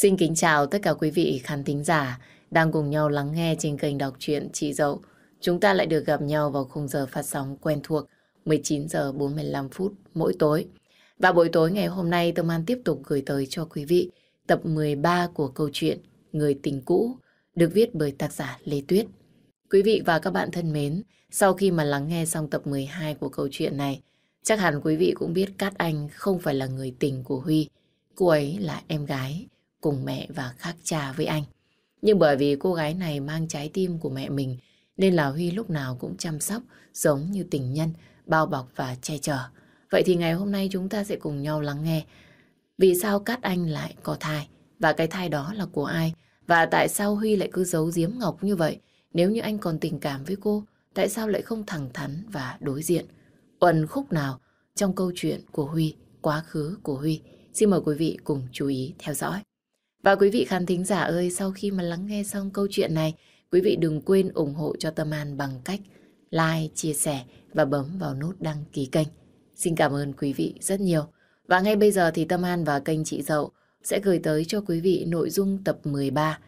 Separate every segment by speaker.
Speaker 1: Xin kính chào tất cả quý vị khán thính giả đang cùng nhau lắng nghe trên kênh đọc truyện Chị Dậu. Chúng ta lại được gặp nhau vào khung giờ phát sóng quen thuộc 19 giờ 45 phút mỗi tối. Và buổi tối ngày hôm nay Tâm An tiếp tục gửi tới cho quý vị tập 13 của câu chuyện Người tình cũ được viết bởi tác giả Lê Tuyết. Quý vị và các bạn thân mến, sau khi mà lắng nghe xong tập 12 của câu chuyện này, chắc hẳn quý vị cũng biết Cát Anh không phải là người tình của Huy. Cô ấy là em gái cùng mẹ và khác cha với anh. Nhưng bởi vì cô gái này mang trái tim của mẹ mình nên là Huy lúc nào cũng chăm sóc giống như tình nhân, bao bọc và che chở. Vậy thì ngày hôm nay chúng ta sẽ cùng nhau lắng nghe vì sao Cát Anh lại có thai và cái thai đó là của ai và tại sao Huy lại cứ giấu giếm Ngọc như vậy nếu như anh còn tình cảm với cô tại sao lại không thẳng thắn và đối diện uẩn khúc nào trong câu chuyện của Huy, quá khứ của Huy. Xin mời quý vị cùng chú ý theo dõi. Và quý vị khán thính giả ơi, sau khi mà lắng nghe xong câu chuyện này, quý vị đừng quên ủng hộ cho Tâm An bằng cách like, chia sẻ và bấm vào nút đăng ký kênh. Xin cảm ơn quý vị rất nhiều. Và ngay bây giờ thì Tâm An và kênh Chị Dậu sẽ gửi tới cho quý vị nội dung tập 13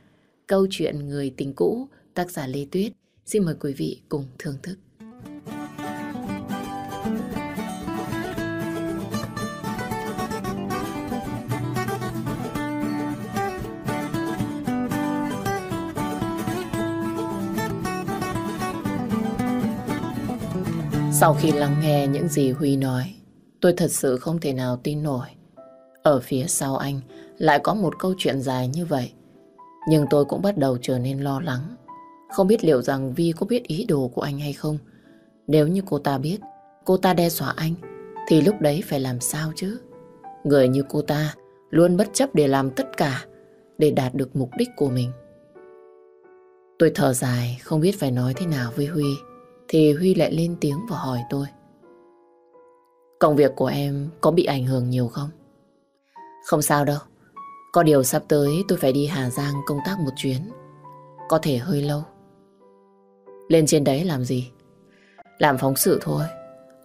Speaker 1: Câu chuyện người tình cũ tác giả Lê Tuyết. Xin mời quý vị cùng thưởng thức. Sau khi lắng nghe những gì Huy nói, tôi thật sự không thể nào tin nổi. Ở phía sau anh lại có một câu chuyện dài như vậy. Nhưng tôi cũng bắt đầu trở nên lo lắng. Không biết liệu rằng Vi có biết ý đồ của anh hay không. Nếu như cô ta biết, cô ta đe dọa anh, thì lúc đấy phải làm sao chứ? Người như cô ta luôn bất chấp để làm tất cả để đạt được mục đích của mình. Tôi thở dài, không biết phải nói thế nào với Huy thì Huy lại lên tiếng và hỏi tôi. Công việc của em có bị ảnh hưởng nhiều không? Không sao đâu. Có điều sắp tới tôi phải đi Hà Giang công tác một chuyến. Có thể hơi lâu. Lên trên đấy làm gì? Làm phóng sự thôi.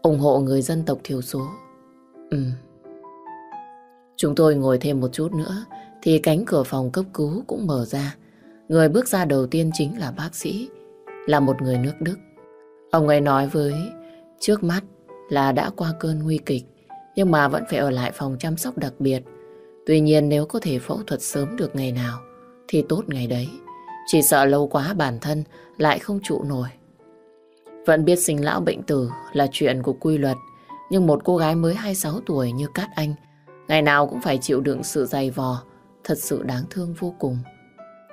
Speaker 1: ủng hộ người dân tộc thiểu số. Ừ. Chúng tôi ngồi thêm một chút nữa thì cánh cửa phòng cấp cứu cũng mở ra. Người bước ra đầu tiên chính là bác sĩ, là một người nước Đức. Ông ấy nói với, trước mắt là đã qua cơn nguy kịch, nhưng mà vẫn phải ở lại phòng chăm sóc đặc biệt. Tuy nhiên nếu có thể phẫu thuật sớm được ngày nào, thì tốt ngày đấy. Chỉ sợ lâu quá bản thân lại không trụ nổi. Vẫn biết sinh lão bệnh tử là chuyện của quy luật, nhưng một cô gái mới 26 tuổi như Cát Anh, ngày nào cũng phải chịu đựng sự dày vò, thật sự đáng thương vô cùng.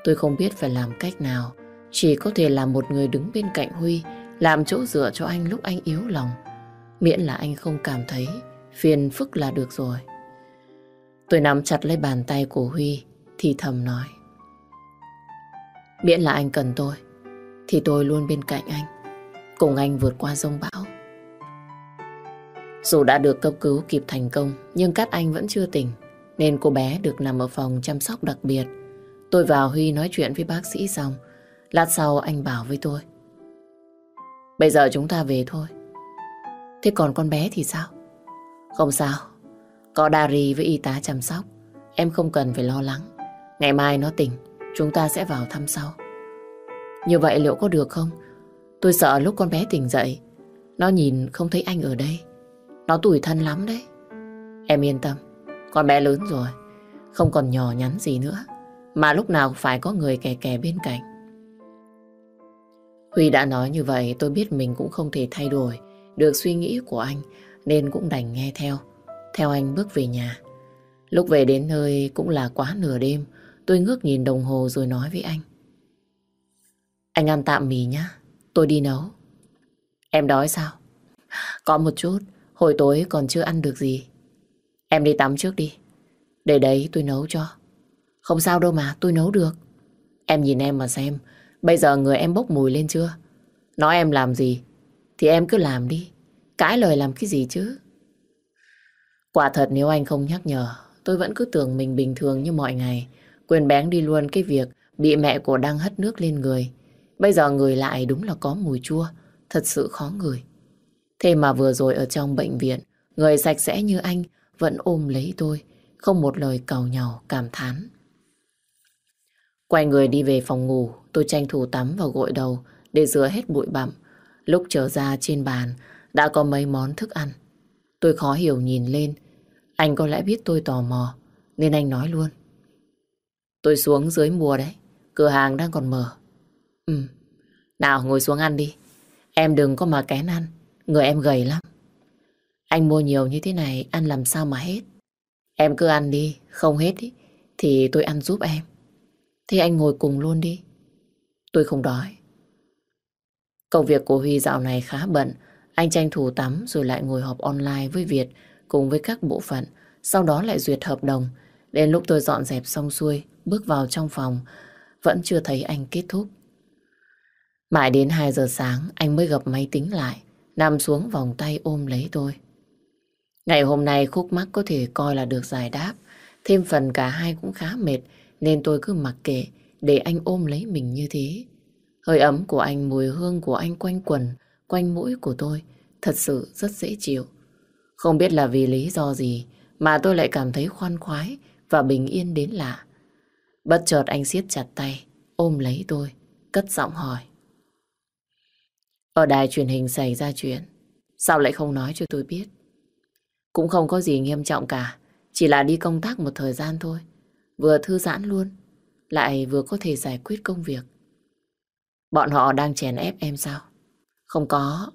Speaker 1: Tôi không biết phải làm cách nào, chỉ có thể làm một người đứng bên cạnh Huy làm chỗ dựa cho anh lúc anh yếu lòng. Miễn là anh không cảm thấy phiền phức là được rồi. Tôi nắm chặt lấy bàn tay của Huy, thì thầm nói. Miễn là anh cần tôi, thì tôi luôn bên cạnh anh, cùng anh vượt qua rông bão. Dù đã được cấp cứu kịp thành công, nhưng Cát Anh vẫn chưa tỉnh, nên cô bé được nằm ở phòng chăm sóc đặc biệt. Tôi vào Huy nói chuyện với bác sĩ xong, lát sau anh bảo với tôi. Bây giờ chúng ta về thôi. Thế còn con bé thì sao? Không sao. Có Dari với y tá chăm sóc. Em không cần phải lo lắng. Ngày mai nó tỉnh, chúng ta sẽ vào thăm sau. Như vậy liệu có được không? Tôi sợ lúc con bé tỉnh dậy, nó nhìn không thấy anh ở đây. Nó tủi thân lắm đấy. Em yên tâm, con bé lớn rồi, không còn nhỏ nhắn gì nữa. Mà lúc nào phải có người kè kè bên cạnh. Huy đã nói như vậy tôi biết mình cũng không thể thay đổi được suy nghĩ của anh nên cũng đành nghe theo. Theo anh bước về nhà. Lúc về đến nơi cũng là quá nửa đêm tôi ngước nhìn đồng hồ rồi nói với anh. Anh ăn tạm mì nhá, tôi đi nấu. Em đói sao? Có một chút, hồi tối còn chưa ăn được gì. Em đi tắm trước đi, để đấy tôi nấu cho. Không sao đâu mà, tôi nấu được. Em nhìn em mà xem, Bây giờ người em bốc mùi lên chưa? Nói em làm gì thì em cứ làm đi. Cãi lời làm cái gì chứ? Quả thật nếu anh không nhắc nhở, tôi vẫn cứ tưởng mình bình thường như mọi ngày. Quên bén đi luôn cái việc bị mẹ của đang hất nước lên người. Bây giờ người lại đúng là có mùi chua, thật sự khó ngửi. Thế mà vừa rồi ở trong bệnh viện, người sạch sẽ như anh vẫn ôm lấy tôi, không một lời cầu nhau cảm thán. Quay người đi về phòng ngủ, tôi tranh thủ tắm và gội đầu để rửa hết bụi bặm. Lúc trở ra trên bàn đã có mấy món thức ăn. Tôi khó hiểu nhìn lên. Anh có lẽ biết tôi tò mò nên anh nói luôn. Tôi xuống dưới mua đấy. Cửa hàng đang còn mở. Ừ. Nào ngồi xuống ăn đi. Em đừng có mà kén ăn. Người em gầy lắm. Anh mua nhiều như thế này ăn làm sao mà hết. Em cứ ăn đi. Không hết ý, thì tôi ăn giúp em. Thì anh ngồi cùng luôn đi. Tôi không đói. Công việc của Huy dạo này khá bận. Anh tranh thủ tắm rồi lại ngồi họp online với Việt cùng với các bộ phận. Sau đó lại duyệt hợp đồng. Đến lúc tôi dọn dẹp xong xuôi, bước vào trong phòng, vẫn chưa thấy anh kết thúc. Mãi đến 2 giờ sáng, anh mới gập máy tính lại, nằm xuống vòng tay ôm lấy tôi. Ngày hôm nay khúc mắc có thể coi là được giải đáp, thêm phần cả hai cũng khá mệt, nên tôi cứ mặc kệ để anh ôm lấy mình như thế. Hơi ấm của anh, mùi hương của anh quanh quần, quanh mũi của tôi, thật sự rất dễ chịu. Không biết là vì lý do gì mà tôi lại cảm thấy khoan khoái và bình yên đến lạ. Bất chợt anh siết chặt tay, ôm lấy tôi, cất giọng hỏi. Ở đài truyền hình xảy ra chuyện, sao lại không nói cho tôi biết? Cũng không có gì nghiêm trọng cả, chỉ là đi công tác một thời gian thôi. Vừa thư giãn luôn, lại vừa có thể giải quyết công việc. Bọn họ đang chèn ép em sao? Không có.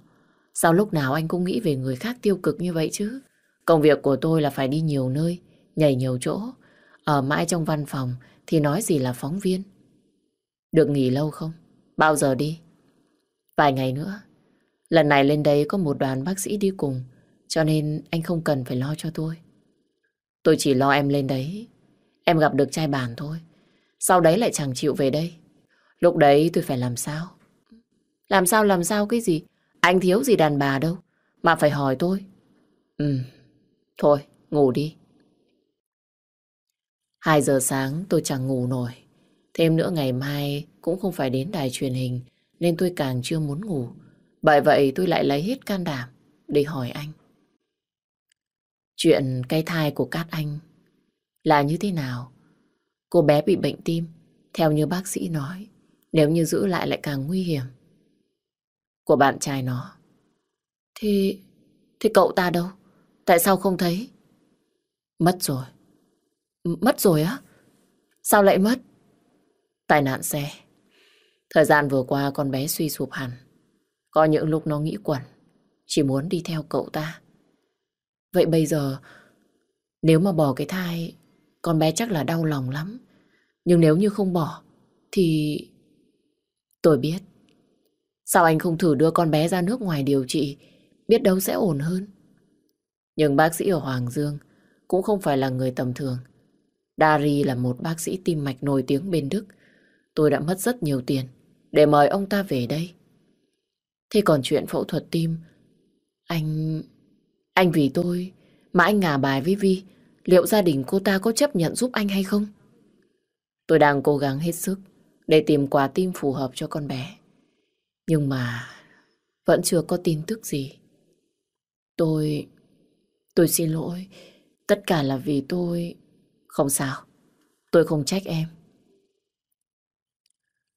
Speaker 1: Sao lúc nào anh cũng nghĩ về người khác tiêu cực như vậy chứ? Công việc của tôi là phải đi nhiều nơi, nhảy nhiều chỗ. Ở mãi trong văn phòng thì nói gì là phóng viên. Được nghỉ lâu không? Bao giờ đi? Vài ngày nữa. Lần này lên đây có một đoàn bác sĩ đi cùng, cho nên anh không cần phải lo cho tôi. Tôi chỉ lo em lên đấy. Em gặp được trai bàn thôi. Sau đấy lại chẳng chịu về đây. Lúc đấy tôi phải làm sao? Làm sao làm sao cái gì? Anh thiếu gì đàn bà đâu. Mà phải hỏi tôi. Ừ. Thôi, ngủ đi. Hai giờ sáng tôi chẳng ngủ nổi. Thêm nữa ngày mai cũng không phải đến đài truyền hình nên tôi càng chưa muốn ngủ. Bởi vậy tôi lại lấy hết can đảm để hỏi anh. Chuyện cái thai của Cát Anh là như thế nào? Cô bé bị bệnh tim, theo như bác sĩ nói, nếu như giữ lại lại càng nguy hiểm. Của bạn trai nó. Thì... thì cậu ta đâu? Tại sao không thấy? Mất rồi. Mất rồi á? Sao lại mất? Tai nạn xe. Thời gian vừa qua con bé suy sụp hẳn. Có những lúc nó nghĩ quẩn. Chỉ muốn đi theo cậu ta. Vậy bây giờ, nếu mà bỏ cái thai, con bé chắc là đau lòng lắm. Nhưng nếu như không bỏ, thì... Tôi biết. Sao anh không thử đưa con bé ra nước ngoài điều trị, biết đâu sẽ ổn hơn. Nhưng bác sĩ ở Hoàng Dương cũng không phải là người tầm thường. Dari là một bác sĩ tim mạch nổi tiếng bên Đức. Tôi đã mất rất nhiều tiền để mời ông ta về đây. Thế còn chuyện phẫu thuật tim, anh... Anh vì tôi mà anh ngả bài với Vi, liệu gia đình cô ta có chấp nhận giúp anh hay không? Tôi đang cố gắng hết sức để tìm quà tim phù hợp cho con bé. Nhưng mà vẫn chưa có tin tức gì. Tôi... Tôi xin lỗi. Tất cả là vì tôi... Không sao. Tôi không trách em.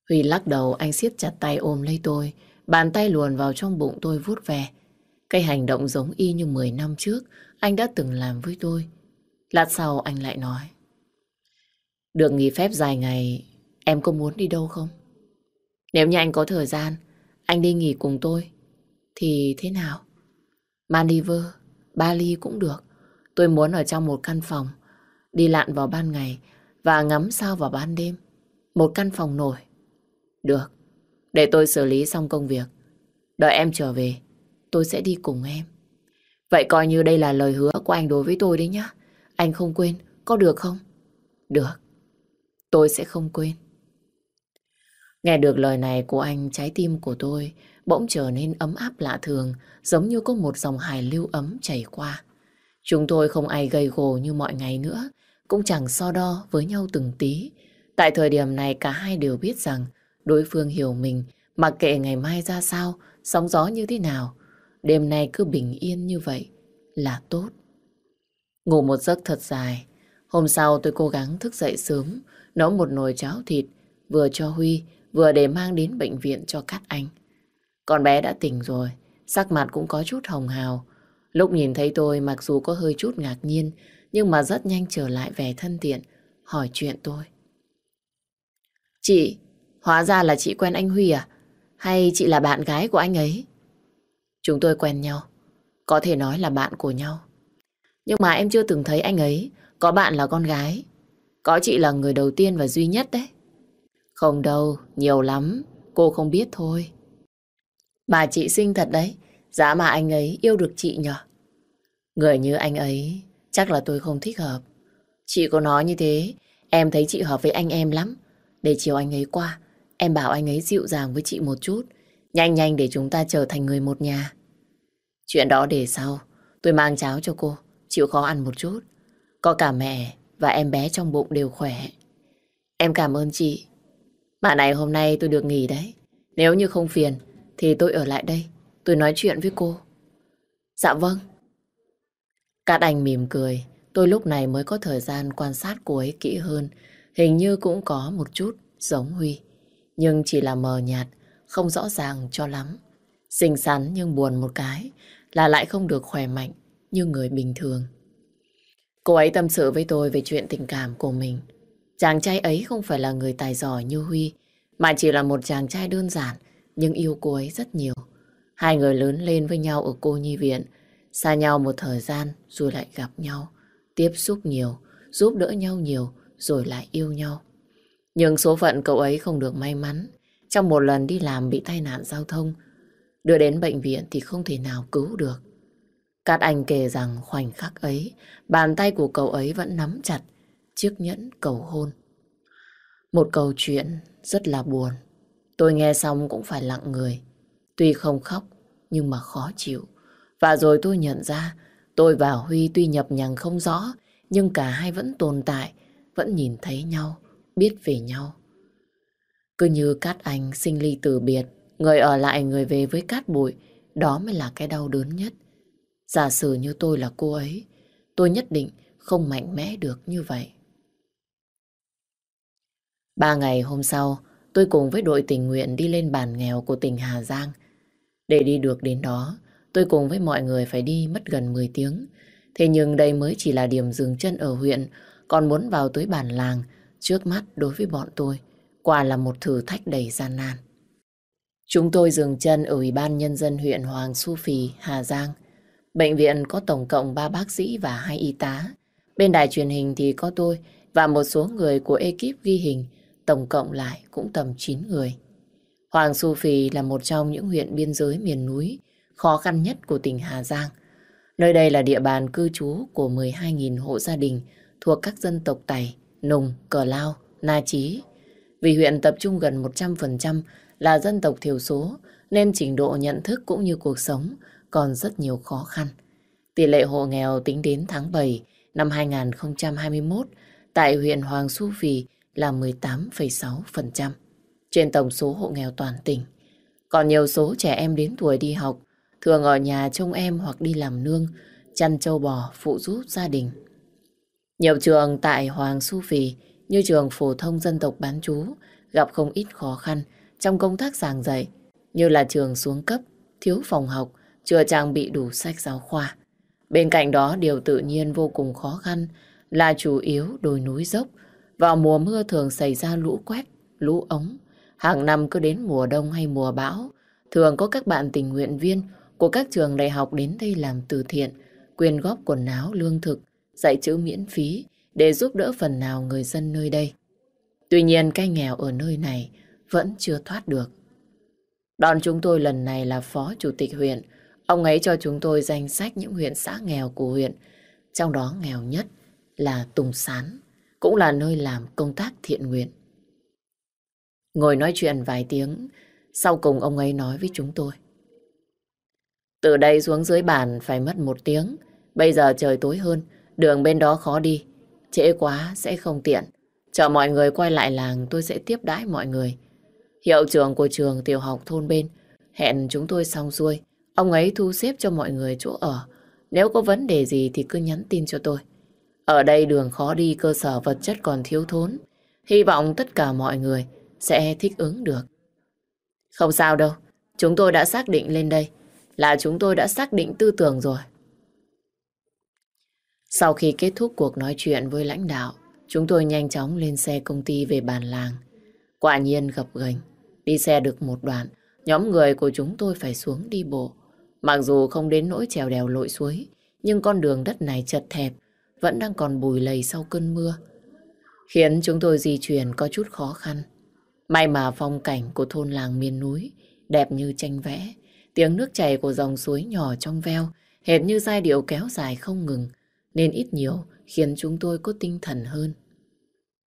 Speaker 1: Huy lắc đầu, anh siết chặt tay ôm lấy tôi. Bàn tay luồn vào trong bụng tôi vuốt về Cái hành động giống y như 10 năm trước, anh đã từng làm với tôi. Lát sau anh lại nói. Được nghỉ phép dài ngày, em có muốn đi đâu không? Nếu như anh có thời gian, anh đi nghỉ cùng tôi, thì thế nào? Maldives, Bali cũng được. Tôi muốn ở trong một căn phòng, đi lặn vào ban ngày và ngắm sao vào ban đêm. Một căn phòng nổi. Được, để tôi xử lý xong công việc. Đợi em trở về, tôi sẽ đi cùng em. Vậy coi như đây là lời hứa của anh đối với tôi đấy nhá. Anh không quên, có được không? Được, tôi sẽ không quên. Nghe được lời này của anh, trái tim của tôi bỗng trở nên ấm áp lạ thường, giống như có một dòng hài lưu ấm chảy qua. Chúng tôi không ai gây gồ như mọi ngày nữa, cũng chẳng so đo với nhau từng tí. Tại thời điểm này cả hai đều biết rằng đối phương hiểu mình, mặc kệ ngày mai ra sao, sóng gió như thế nào. Đêm nay cứ bình yên như vậy là tốt. Ngủ một giấc thật dài. Hôm sau tôi cố gắng thức dậy sớm, nấu một nồi cháo thịt vừa cho Huy, vừa để mang đến bệnh viện cho Cát Anh. Con bé đã tỉnh rồi, sắc mặt cũng có chút hồng hào. Lúc nhìn thấy tôi mặc dù có hơi chút ngạc nhiên, nhưng mà rất nhanh trở lại vẻ thân thiện, hỏi chuyện tôi. Chị, hóa ra là chị quen anh Huy à? Hay chị là bạn gái của anh ấy? Chúng tôi quen nhau, có thể nói là bạn của nhau. Nhưng mà em chưa từng thấy anh ấy có bạn là con gái. Có chị là người đầu tiên và duy nhất đấy. Không đâu, nhiều lắm, cô không biết thôi. Bà chị xinh thật đấy, giá mà anh ấy yêu được chị nhở? Người như anh ấy, chắc là tôi không thích hợp. Chị có nói như thế, em thấy chị hợp với anh em lắm. Để chiều anh ấy qua, em bảo anh ấy dịu dàng với chị một chút. Nhanh nhanh để chúng ta trở thành người một nhà. Chuyện đó để sau, tôi mang cháo cho cô, chịu khó ăn một chút. Có cả mẹ và em bé trong bụng đều khỏe. Em cảm ơn chị. Bạn này hôm nay tôi được nghỉ đấy. Nếu như không phiền, thì tôi ở lại đây. Tôi nói chuyện với cô. Dạ vâng. Cát Anh mỉm cười. Tôi lúc này mới có thời gian quan sát cô ấy kỹ hơn. Hình như cũng có một chút giống Huy. Nhưng chỉ là mờ nhạt, không rõ ràng cho lắm. Xinh xắn nhưng buồn một cái là lại không được khỏe mạnh như người bình thường. Cô ấy tâm sự với tôi về chuyện tình cảm của mình. Chàng trai ấy không phải là người tài giỏi như Huy, mà chỉ là một chàng trai đơn giản, nhưng yêu cô ấy rất nhiều. Hai người lớn lên với nhau ở cô nhi viện, xa nhau một thời gian rồi lại gặp nhau, tiếp xúc nhiều, giúp đỡ nhau nhiều rồi lại yêu nhau. Nhưng số phận cậu ấy không được may mắn. Trong một lần đi làm bị tai nạn giao thông, đưa đến bệnh viện thì không thể nào cứu được. Cát Anh kể rằng khoảnh khắc ấy, bàn tay của cậu ấy vẫn nắm chặt chiếc nhẫn cầu hôn. Một câu chuyện rất là buồn. Tôi nghe xong cũng phải lặng người. Tuy không khóc, nhưng mà khó chịu. Và rồi tôi nhận ra, tôi và Huy tuy nhập nhằng không rõ, nhưng cả hai vẫn tồn tại, vẫn nhìn thấy nhau, biết về nhau. Cứ như Cát Anh sinh ly từ biệt, người ở lại người về với cát bụi, đó mới là cái đau đớn nhất. Giả sử như tôi là cô ấy, tôi nhất định không mạnh mẽ được như vậy. Ba ngày hôm sau, tôi cùng với đội tình nguyện đi lên bản nghèo của tỉnh Hà Giang. Để đi được đến đó, tôi cùng với mọi người phải đi mất gần 10 tiếng. Thế nhưng đây mới chỉ là điểm dừng chân ở huyện, còn muốn vào tới bản làng, trước mắt đối với bọn tôi, quả là một thử thách đầy gian nan. Chúng tôi dừng chân ở Ủy ban Nhân dân huyện Hoàng Su Phì, Hà Giang. Bệnh viện có tổng cộng 3 bác sĩ và 2 y tá. Bên đài truyền hình thì có tôi và một số người của ekip ghi hình, tổng cộng lại cũng tầm 9 người. Hoàng Su Phi là một trong những huyện biên giới miền núi khó khăn nhất của tỉnh Hà Giang. Nơi đây là địa bàn cư trú của 12.000 hộ gia đình thuộc các dân tộc Tày, Nùng, Cờ Lao, Na Chí. Vì huyện tập trung gần 100% là dân tộc thiểu số nên trình độ nhận thức cũng như cuộc sống còn rất nhiều khó khăn. Tỷ lệ hộ nghèo tính đến tháng 7 năm 2021 tại huyện Hoàng Su Phi là 18,6% trên tổng số hộ nghèo toàn tỉnh. Còn nhiều số trẻ em đến tuổi đi học, thường ở nhà trông em hoặc đi làm nương, chăn trâu bò phụ giúp gia đình. Nhiều trường tại Hoàng Su Phi như trường phổ thông dân tộc bán chú gặp không ít khó khăn trong công tác giảng dạy như là trường xuống cấp, thiếu phòng học, chưa trang bị đủ sách giáo khoa. Bên cạnh đó điều tự nhiên vô cùng khó khăn là chủ yếu đồi núi dốc. Vào mùa mưa thường xảy ra lũ quét, lũ ống. Hàng năm cứ đến mùa đông hay mùa bão, thường có các bạn tình nguyện viên của các trường đại học đến đây làm từ thiện, quyên góp quần áo, lương thực, dạy chữ miễn phí để giúp đỡ phần nào người dân nơi đây. Tuy nhiên cái nghèo ở nơi này vẫn chưa thoát được. Đón chúng tôi lần này là Phó Chủ tịch huyện. Ông ấy cho chúng tôi danh sách những huyện xã nghèo của huyện. Trong đó nghèo nhất là Tùng Sán, cũng là nơi làm công tác thiện nguyện. Ngồi nói chuyện vài tiếng, sau cùng ông ấy nói với chúng tôi. Từ đây xuống dưới bản phải mất một tiếng. Bây giờ trời tối hơn, đường bên đó khó đi. Trễ quá sẽ không tiện. Chờ mọi người quay lại làng tôi sẽ tiếp đãi mọi người. Hiệu trưởng của trường tiểu học thôn bên hẹn chúng tôi xong xuôi. Ông ấy thu xếp cho mọi người chỗ ở. Nếu có vấn đề gì thì cứ nhắn tin cho tôi. Ở đây đường khó đi, cơ sở vật chất còn thiếu thốn. Hy vọng tất cả mọi người sẽ thích ứng được. Không sao đâu, chúng tôi đã xác định lên đây là chúng tôi đã xác định tư tưởng rồi. Sau khi kết thúc cuộc nói chuyện với lãnh đạo, chúng tôi nhanh chóng lên xe công ty về bàn làng. Quả nhiên gặp gành, đi xe được một đoạn, nhóm người của chúng tôi phải xuống đi bộ. Mặc dù không đến nỗi trèo đèo lội suối, nhưng con đường đất này chật hẹp, vẫn đang còn bùi lầy sau cơn mưa, khiến chúng tôi di chuyển có chút khó khăn. May mà phong cảnh của thôn làng miền núi đẹp như tranh vẽ, tiếng nước chảy của dòng suối nhỏ trong veo, hệt như giai điệu kéo dài không ngừng, nên ít nhiều khiến chúng tôi có tinh thần hơn.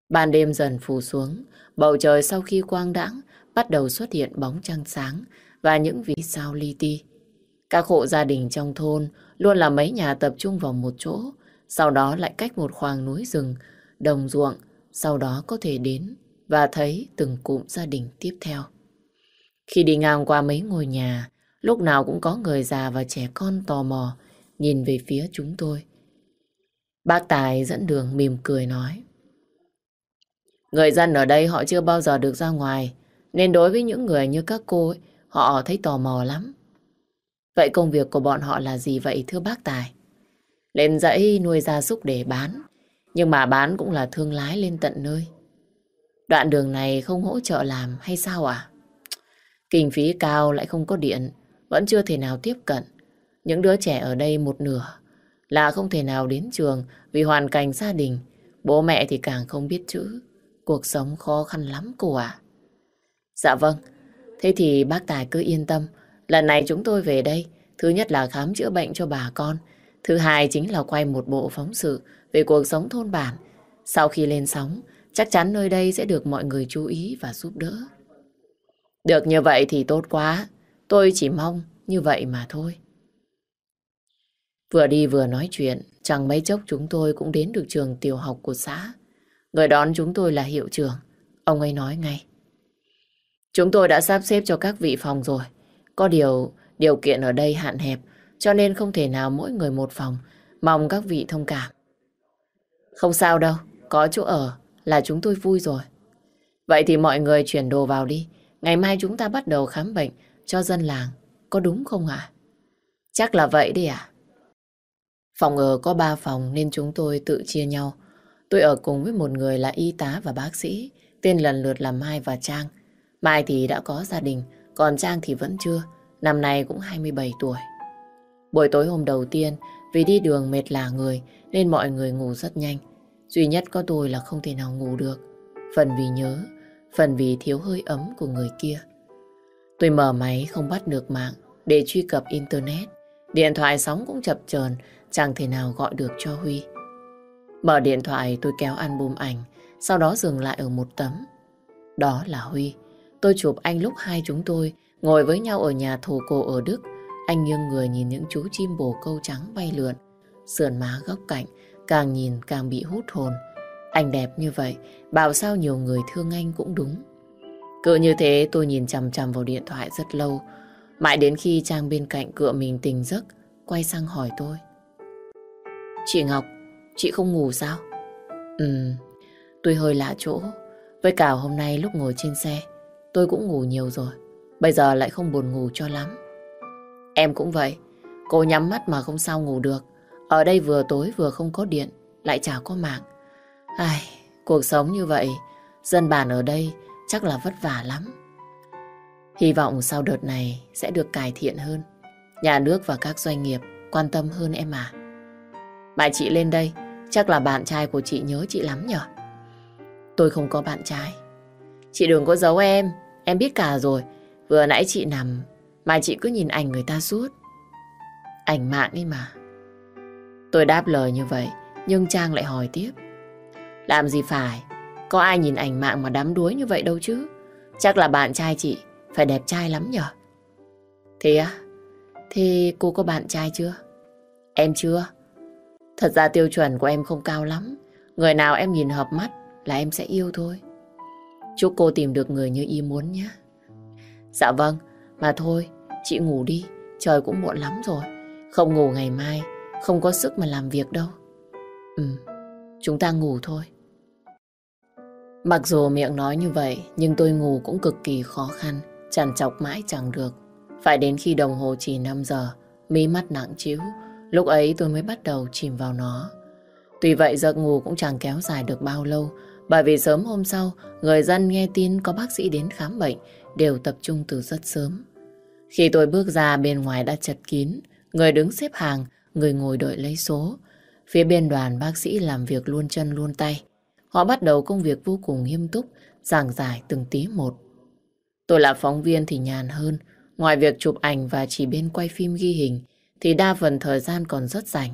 Speaker 1: Ban đêm dần phủ xuống, bầu trời sau khi quang đãng bắt đầu xuất hiện bóng trăng sáng và những vì sao li ti. Các hộ gia đình trong thôn luôn là mấy nhà tập trung vào một chỗ, sau đó lại cách một khoảng núi rừng, đồng ruộng, sau đó có thể đến và thấy từng cụm gia đình tiếp theo. Khi đi ngang qua mấy ngôi nhà, lúc nào cũng có người già và trẻ con tò mò nhìn về phía chúng tôi. Bác Tài dẫn đường mỉm cười nói. Người dân ở đây họ chưa bao giờ được ra ngoài, nên đối với những người như các cô ấy, họ thấy tò mò lắm. Vậy công việc của bọn họ là gì vậy thưa bác Tài? Lên dãy nuôi gia súc để bán, nhưng mà bán cũng là thương lái lên tận nơi. Đoạn đường này không hỗ trợ làm hay sao à? Kinh phí cao lại không có điện, vẫn chưa thể nào tiếp cận. Những đứa trẻ ở đây một nửa là không thể nào đến trường vì hoàn cảnh gia đình. Bố mẹ thì càng không biết chữ. Cuộc sống khó khăn lắm cô à. Dạ vâng, thế thì bác Tài cứ yên tâm. Lần này chúng tôi về đây, thứ nhất là khám chữa bệnh cho bà con. Thứ hai chính là quay một bộ phóng sự về cuộc sống thôn bản. Sau khi lên sóng, chắc chắn nơi đây sẽ được mọi người chú ý và giúp đỡ. Được như vậy thì tốt quá. Tôi chỉ mong như vậy mà thôi. Vừa đi vừa nói chuyện, chẳng mấy chốc chúng tôi cũng đến được trường tiểu học của xã. Người đón chúng tôi là hiệu trưởng. Ông ấy nói ngay. Chúng tôi đã sắp xếp cho các vị phòng rồi. Có điều, điều kiện ở đây hạn hẹp, cho nên không thể nào mỗi người một phòng. Mong các vị thông cảm. Không sao đâu, có chỗ ở là chúng tôi vui rồi. Vậy thì mọi người chuyển đồ vào đi. Ngày mai chúng ta bắt đầu khám bệnh cho dân làng. Có đúng không ạ? Chắc là vậy đi ạ. Phòng ở có 3 phòng nên chúng tôi tự chia nhau. Tôi ở cùng với một người là y tá và bác sĩ, tên lần lượt là Mai và Trang. Mai thì đã có gia đình, còn Trang thì vẫn chưa, năm nay cũng 27 tuổi. Buổi tối hôm đầu tiên, vì đi đường mệt lả người nên mọi người ngủ rất nhanh. Duy nhất có tôi là không thể nào ngủ được. Phần vì nhớ, phần vì thiếu hơi ấm của người kia. Tôi mở máy không bắt được mạng để truy cập Internet. Điện thoại sóng cũng chập chờn chẳng thể nào gọi được cho Huy. Mở điện thoại tôi kéo album ảnh, sau đó dừng lại ở một tấm. Đó là Huy. Tôi chụp anh lúc hai chúng tôi ngồi với nhau ở nhà thổ cổ ở Đức. Anh nghiêng người nhìn những chú chim bồ câu trắng bay lượn. Sườn má góc cạnh, càng nhìn càng bị hút hồn. Anh đẹp như vậy, bảo sao nhiều người thương anh cũng đúng. Cứ như thế tôi nhìn chằm chằm vào điện thoại rất lâu, mãi đến khi Trang bên cạnh cựa mình tỉnh giấc, quay sang hỏi tôi. Chị Ngọc, chị không ngủ sao? Ừ, tôi hơi lạ chỗ. Với cả hôm nay lúc ngồi trên xe, tôi cũng ngủ nhiều rồi. Bây giờ lại không buồn ngủ cho lắm. Em cũng vậy. Cô nhắm mắt mà không sao ngủ được. Ở đây vừa tối vừa không có điện, lại chả có mạng. Ai, cuộc sống như vậy, dân bản ở đây chắc là vất vả lắm. Hy vọng sau đợt này sẽ được cải thiện hơn. Nhà nước và các doanh nghiệp quan tâm hơn em à. bà chị lên đây, chắc là bạn trai của chị nhớ chị lắm nhở? Tôi không có bạn trai. Chị đừng có giấu em, em biết cả rồi. Vừa nãy chị nằm, mà chị cứ nhìn ảnh người ta suốt. Ảnh mạng ấy mà. Tôi đáp lời như vậy, nhưng Trang lại hỏi tiếp. Làm gì phải, có ai nhìn ảnh mạng mà đắm đuối như vậy đâu chứ. Chắc là bạn trai chị, phải đẹp trai lắm nhở? Thế á? thì cô có bạn trai chưa? Em chưa. Thật ra tiêu chuẩn của em không cao lắm. Người nào em nhìn hợp mắt là em sẽ yêu thôi. Chúc cô tìm được người như ý muốn nhé. Dạ vâng, mà thôi, chị ngủ đi, trời cũng muộn lắm rồi. Không ngủ ngày mai, không có sức mà làm việc đâu. Ừ, chúng ta ngủ thôi. Mặc dù miệng nói như vậy, nhưng tôi ngủ cũng cực kỳ khó khăn, chằn chọc mãi chẳng được. Phải đến khi đồng hồ chỉ 5 giờ, mí mắt nặng chiếu, lúc ấy tôi mới bắt đầu chìm vào nó. Tuy vậy giấc ngủ cũng chẳng kéo dài được bao lâu, bởi vì sớm hôm sau, người dân nghe tin có bác sĩ đến khám bệnh đều tập trung từ rất sớm. Khi tôi bước ra bên ngoài đã chật kín, người đứng xếp hàng, người ngồi đợi lấy số. Phía bên đoàn bác sĩ làm việc luôn chân luôn tay. Họ bắt đầu công việc vô cùng nghiêm túc, giảng giải từng tí một. Tôi là phóng viên thì nhàn hơn. Ngoài việc chụp ảnh và chỉ bên quay phim ghi hình, thì đa phần thời gian còn rất rảnh.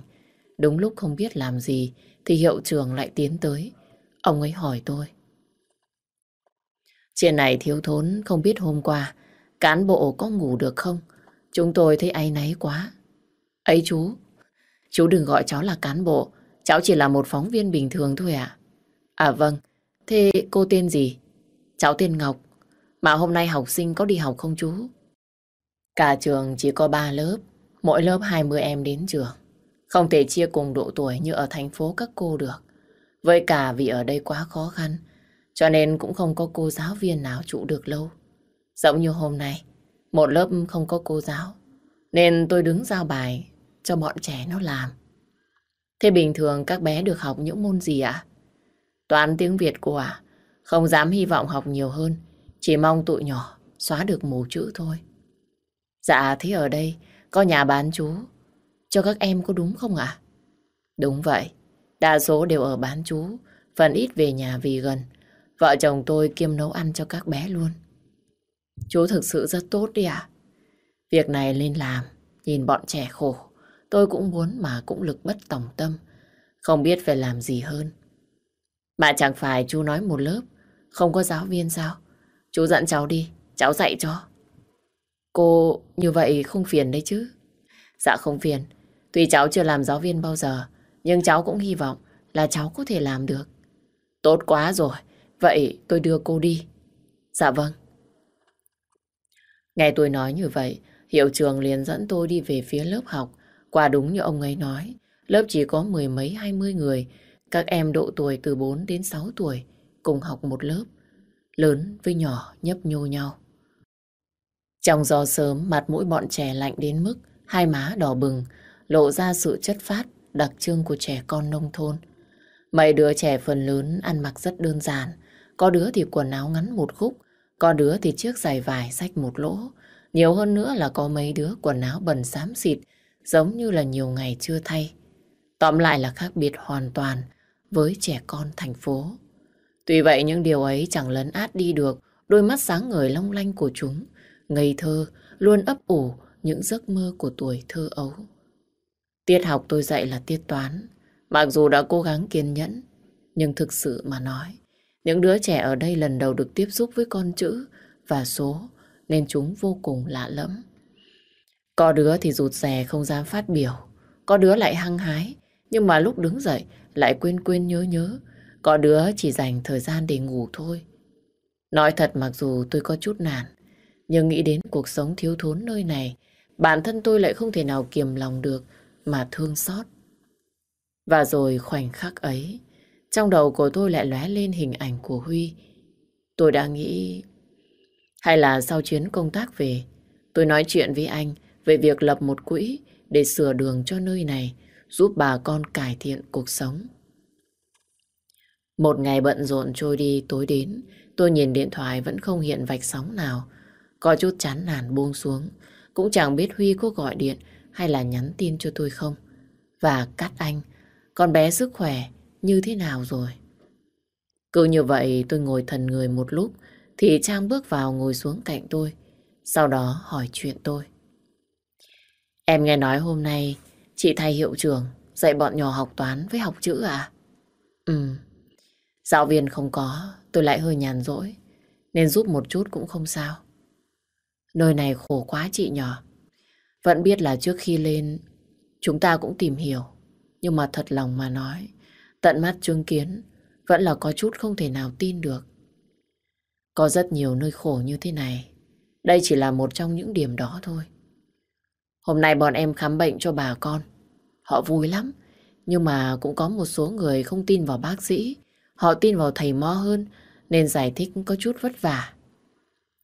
Speaker 1: Đúng lúc không biết làm gì, thì hiệu trưởng lại tiến tới. Ông ấy hỏi tôi. Trên này thiếu thốn không biết hôm qua cán bộ có ngủ được không? Chúng tôi thấy ai náy quá. Ấy chú, chú đừng gọi cháu là cán bộ, cháu chỉ là một phóng viên bình thường thôi ạ. À? vâng, thế cô tên gì? Cháu tên Ngọc, mà hôm nay học sinh có đi học không chú? Cả trường chỉ có 3 lớp, mỗi lớp 20 em đến trường. Không thể chia cùng độ tuổi như ở thành phố các cô được. Với cả vì ở đây quá khó khăn, cho nên cũng không có cô giáo viên nào trụ được lâu. Giống như hôm nay, một lớp không có cô giáo, nên tôi đứng giao bài cho bọn trẻ nó làm. Thế bình thường các bé được học những môn gì ạ? Toán tiếng Việt của à? Không dám hy vọng học nhiều hơn, chỉ mong tụi nhỏ xóa được mù chữ thôi. Dạ, thế ở đây có nhà bán chú cho các em có đúng không ạ? Đúng vậy, đa số đều ở bán chú, phần ít về nhà vì gần. Vợ chồng tôi kiêm nấu ăn cho các bé luôn. Chú thực sự rất tốt đi ạ. Việc này nên làm, nhìn bọn trẻ khổ. Tôi cũng muốn mà cũng lực bất tòng tâm. Không biết phải làm gì hơn. Mà chẳng phải chú nói một lớp, không có giáo viên sao? Chú dẫn cháu đi, cháu dạy cho. Cô như vậy không phiền đấy chứ? Dạ không phiền. Tuy cháu chưa làm giáo viên bao giờ, nhưng cháu cũng hy vọng là cháu có thể làm được. Tốt quá rồi, vậy tôi đưa cô đi. Dạ vâng. Nghe tôi nói như vậy, hiệu trường liền dẫn tôi đi về phía lớp học. Quả đúng như ông ấy nói, lớp chỉ có mười mấy hai mươi người, các em độ tuổi từ 4 đến 6 tuổi, cùng học một lớp. Lớn với nhỏ nhấp nhô nhau. Trong gió sớm, mặt mũi bọn trẻ lạnh đến mức hai má đỏ bừng, lộ ra sự chất phát đặc trưng của trẻ con nông thôn. Mấy đứa trẻ phần lớn ăn mặc rất đơn giản, có đứa thì quần áo ngắn một khúc, có đứa thì chiếc giày vải rách một lỗ. Nhiều hơn nữa là có mấy đứa quần áo bẩn xám xịt, giống như là nhiều ngày chưa thay. Tóm lại là khác biệt hoàn toàn với trẻ con thành phố. Tuy vậy những điều ấy chẳng lấn át đi được đôi mắt sáng ngời long lanh của chúng, ngây thơ, luôn ấp ủ những giấc mơ của tuổi thơ ấu. Tiết học tôi dạy là tiết toán, mặc dù đã cố gắng kiên nhẫn, nhưng thực sự mà nói, những đứa trẻ ở đây lần đầu được tiếp xúc với con chữ và số nên chúng vô cùng lạ lẫm. Có đứa thì rụt rè không dám phát biểu, có đứa lại hăng hái, nhưng mà lúc đứng dậy lại quên quên nhớ nhớ, có đứa chỉ dành thời gian để ngủ thôi. Nói thật mặc dù tôi có chút nản, nhưng nghĩ đến cuộc sống thiếu thốn nơi này, bản thân tôi lại không thể nào kiềm lòng được mà thương xót. Và rồi khoảnh khắc ấy, trong đầu của tôi lại lóe lên hình ảnh của Huy. Tôi đã nghĩ... Hay là sau chuyến công tác về, tôi nói chuyện với anh về việc lập một quỹ để sửa đường cho nơi này, giúp bà con cải thiện cuộc sống. Một ngày bận rộn trôi đi tối đến, tôi nhìn điện thoại vẫn không hiện vạch sóng nào. Có chút chán nản buông xuống, cũng chẳng biết Huy có gọi điện hay là nhắn tin cho tôi không. Và cắt anh, con bé sức khỏe như thế nào rồi? Cứ như vậy tôi ngồi thần người một lúc thì Trang bước vào ngồi xuống cạnh tôi. Sau đó hỏi chuyện tôi. Em nghe nói hôm nay chị thay hiệu trưởng dạy bọn nhỏ học toán với học chữ à? Ừ. Giáo viên không có, tôi lại hơi nhàn rỗi. Nên giúp một chút cũng không sao. Nơi này khổ quá chị nhỏ. Vẫn biết là trước khi lên, chúng ta cũng tìm hiểu. Nhưng mà thật lòng mà nói, tận mắt chứng kiến, vẫn là có chút không thể nào tin được. Có rất nhiều nơi khổ như thế này. Đây chỉ là một trong những điểm đó thôi. Hôm nay bọn em khám bệnh cho bà con. Họ vui lắm. Nhưng mà cũng có một số người không tin vào bác sĩ. Họ tin vào thầy mo hơn nên giải thích có chút vất vả.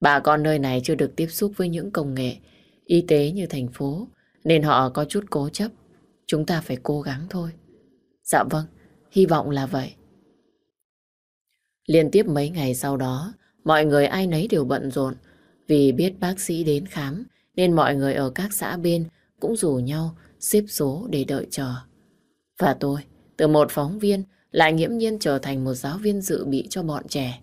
Speaker 1: Bà con nơi này chưa được tiếp xúc với những công nghệ y tế như thành phố, nên họ có chút cố chấp. Chúng ta phải cố gắng thôi. Dạ vâng, hy vọng là vậy. Liên tiếp mấy ngày sau đó, mọi người ai nấy đều bận rộn. Vì biết bác sĩ đến khám, nên mọi người ở các xã bên cũng rủ nhau xếp số để đợi chờ. Và tôi, từ một phóng viên, lại nghiễm nhiên trở thành một giáo viên dự bị cho bọn trẻ.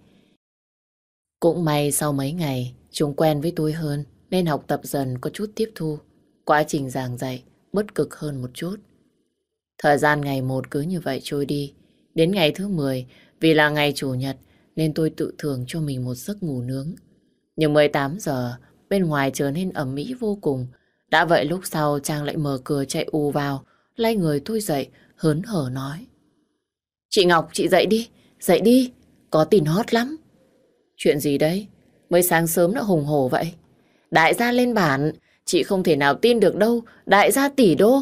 Speaker 1: Cũng may sau mấy ngày, chúng quen với tôi hơn, nên học tập dần có chút tiếp thu. Quá trình giảng dạy bất cực hơn một chút. Thời gian ngày một cứ như vậy trôi đi. Đến ngày thứ 10, vì là ngày Chủ nhật, nên tôi tự thưởng cho mình một giấc ngủ nướng. Nhưng 18 giờ, bên ngoài trở nên ẩm mỹ vô cùng. Đã vậy lúc sau Trang lại mở cửa chạy u vào, lay người tôi dậy, hớn hở nói. Chị Ngọc, chị dậy đi, dậy đi, có tin hot lắm. Chuyện gì đấy? Mới sáng sớm đã hùng hổ vậy. Đại gia lên bản, chị không thể nào tin được đâu, đại gia tỷ đô.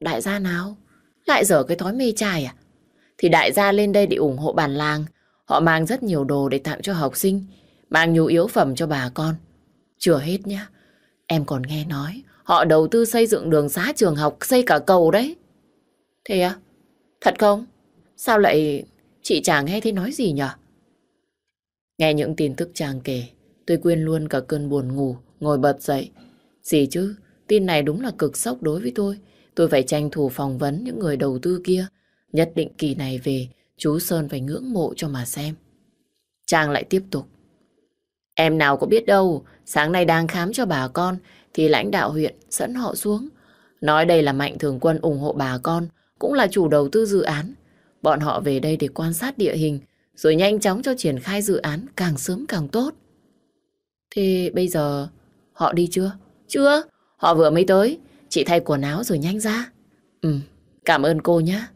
Speaker 1: Đại gia nào? Lại dở cái thói mê trai à? Thì đại gia lên đây để ủng hộ bản làng. Họ mang rất nhiều đồ để tặng cho học sinh, mang nhu yếu phẩm cho bà con. Chưa hết nhá. Em còn nghe nói, họ đầu tư xây dựng đường xá trường học, xây cả cầu đấy. Thế à? Thật không? Sao lại chị chàng nghe thấy nói gì nhở? Nghe những tin tức chàng kể, tôi quên luôn cả cơn buồn ngủ, ngồi bật dậy. Gì chứ, tin này đúng là cực sốc đối với tôi. Tôi phải tranh thủ phỏng vấn những người đầu tư kia. Nhất định kỳ này về, chú Sơn phải ngưỡng mộ cho mà xem. Trang lại tiếp tục. Em nào có biết đâu, sáng nay đang khám cho bà con, thì lãnh đạo huyện dẫn họ xuống. Nói đây là mạnh thường quân ủng hộ bà con, cũng là chủ đầu tư dự án. Bọn họ về đây để quan sát địa hình, rồi nhanh chóng cho triển khai dự án càng sớm càng tốt. Thế bây giờ họ đi chưa? Chưa, họ vừa mới tới. Chị thay quần áo rồi nhanh ra. Ừ, cảm ơn cô nhé.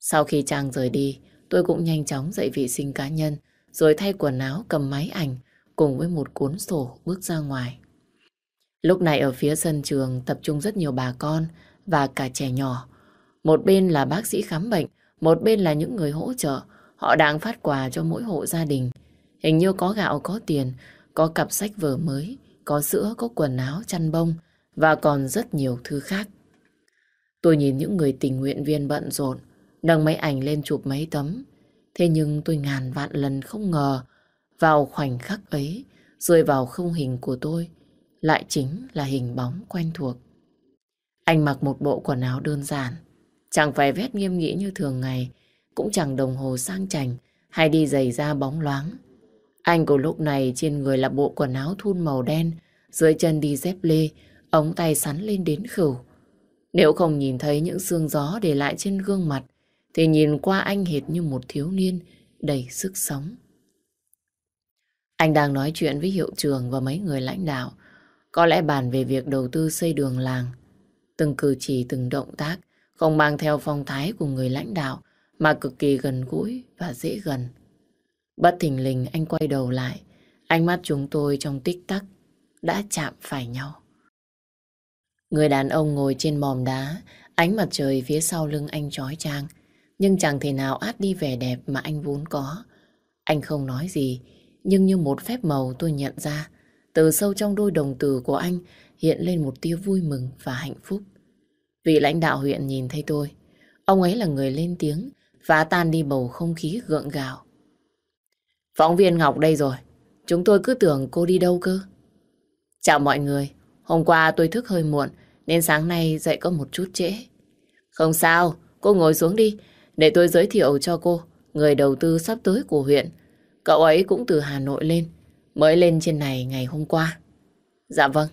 Speaker 1: Sau khi Trang rời đi, tôi cũng nhanh chóng dậy vệ sinh cá nhân, rồi thay quần áo cầm máy ảnh cùng với một cuốn sổ bước ra ngoài. Lúc này ở phía sân trường tập trung rất nhiều bà con và cả trẻ nhỏ. Một bên là bác sĩ khám bệnh, một bên là những người hỗ trợ. Họ đang phát quà cho mỗi hộ gia đình. Hình như có gạo, có tiền, có cặp sách vở mới, có sữa, có quần áo, chăn bông và còn rất nhiều thứ khác. Tôi nhìn những người tình nguyện viên bận rộn, đăng máy ảnh lên chụp mấy tấm. Thế nhưng tôi ngàn vạn lần không ngờ vào khoảnh khắc ấy rơi vào không hình của tôi lại chính là hình bóng quen thuộc. Anh mặc một bộ quần áo đơn giản, chẳng phải vét nghiêm nghị như thường ngày, cũng chẳng đồng hồ sang chảnh hay đi giày da bóng loáng. Anh của lúc này trên người là bộ quần áo thun màu đen, dưới chân đi dép lê, ống tay sắn lên đến khửu. Nếu không nhìn thấy những xương gió để lại trên gương mặt, thì nhìn qua anh hệt như một thiếu niên đầy sức sống. Anh đang nói chuyện với hiệu trường và mấy người lãnh đạo, có lẽ bàn về việc đầu tư xây đường làng. Từng cử chỉ, từng động tác không mang theo phong thái của người lãnh đạo mà cực kỳ gần gũi và dễ gần. Bất thình lình anh quay đầu lại, ánh mắt chúng tôi trong tích tắc đã chạm phải nhau. Người đàn ông ngồi trên mòm đá, ánh mặt trời phía sau lưng anh trói trang, nhưng chẳng thể nào át đi vẻ đẹp mà anh vốn có. Anh không nói gì, nhưng như một phép màu tôi nhận ra, từ sâu trong đôi đồng tử của anh hiện lên một tia vui mừng và hạnh phúc. Vị lãnh đạo huyện nhìn thấy tôi, ông ấy là người lên tiếng, phá tan đi bầu không khí gượng gạo. Phóng viên Ngọc đây rồi, chúng tôi cứ tưởng cô đi đâu cơ. Chào mọi người, hôm qua tôi thức hơi muộn nên sáng nay dậy có một chút trễ. Không sao, cô ngồi xuống đi, để tôi giới thiệu cho cô người đầu tư sắp tới của huyện. Cậu ấy cũng từ Hà Nội lên, mới lên trên này ngày hôm qua. Dạ vâng.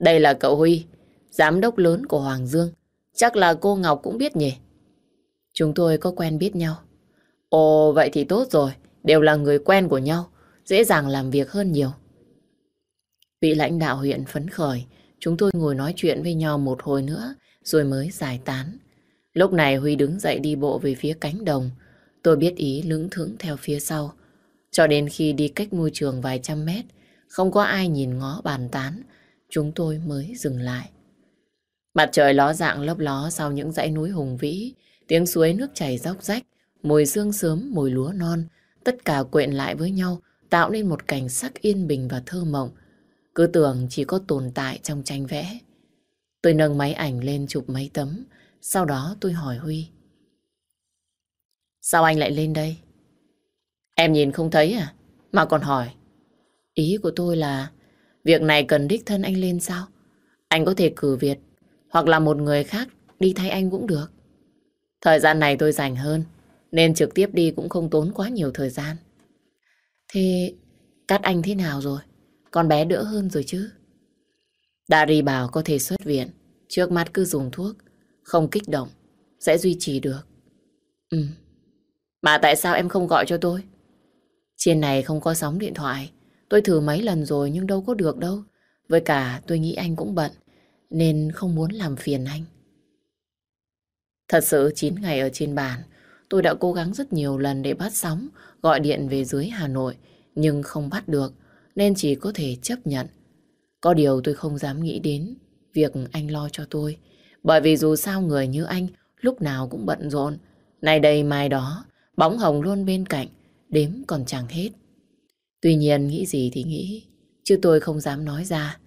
Speaker 1: Đây là cậu Huy, giám đốc lớn của Hoàng Dương. Chắc là cô Ngọc cũng biết nhỉ? Chúng tôi có quen biết nhau. Ồ, vậy thì tốt rồi. Đều là người quen của nhau. Dễ dàng làm việc hơn nhiều. Vị lãnh đạo huyện phấn khởi. Chúng tôi ngồi nói chuyện với nhau một hồi nữa rồi mới giải tán. Lúc này Huy đứng dậy đi bộ về phía cánh đồng. Tôi biết ý lững thững theo phía sau. Cho đến khi đi cách ngôi trường vài trăm mét, không có ai nhìn ngó bàn tán, chúng tôi mới dừng lại. Mặt trời ló dạng lấp ló sau những dãy núi hùng vĩ, tiếng suối nước chảy róc rách, mùi sương sớm, mùi lúa non, tất cả quyện lại với nhau tạo nên một cảnh sắc yên bình và thơ mộng. Cứ tưởng chỉ có tồn tại trong tranh vẽ. Tôi nâng máy ảnh lên chụp mấy tấm, sau đó tôi hỏi Huy. Sao anh lại lên đây? Em nhìn không thấy à? Mà còn hỏi. Ý của tôi là việc này cần đích thân anh lên sao? Anh có thể cử Việt hoặc là một người khác đi thay anh cũng được. Thời gian này tôi dành hơn nên trực tiếp đi cũng không tốn quá nhiều thời gian. Thế, cắt anh thế nào rồi? Con bé đỡ hơn rồi chứ? Dari bảo có thể xuất viện. Trước mắt cứ dùng thuốc. Không kích động. Sẽ duy trì được. Ừ. Mà tại sao em không gọi cho tôi? Trên này không có sóng điện thoại. Tôi thử mấy lần rồi nhưng đâu có được đâu. Với cả tôi nghĩ anh cũng bận. Nên không muốn làm phiền anh. Thật sự 9 ngày ở trên bàn. Tôi đã cố gắng rất nhiều lần để bắt sóng. Gọi điện về dưới Hà Nội. Nhưng không bắt được. Nên chỉ có thể chấp nhận. Có điều tôi không dám nghĩ đến việc anh lo cho tôi. Bởi vì dù sao người như anh lúc nào cũng bận rộn. nay đây mai đó, bóng hồng luôn bên cạnh, đếm còn chẳng hết. Tuy nhiên nghĩ gì thì nghĩ, chứ tôi không dám nói ra.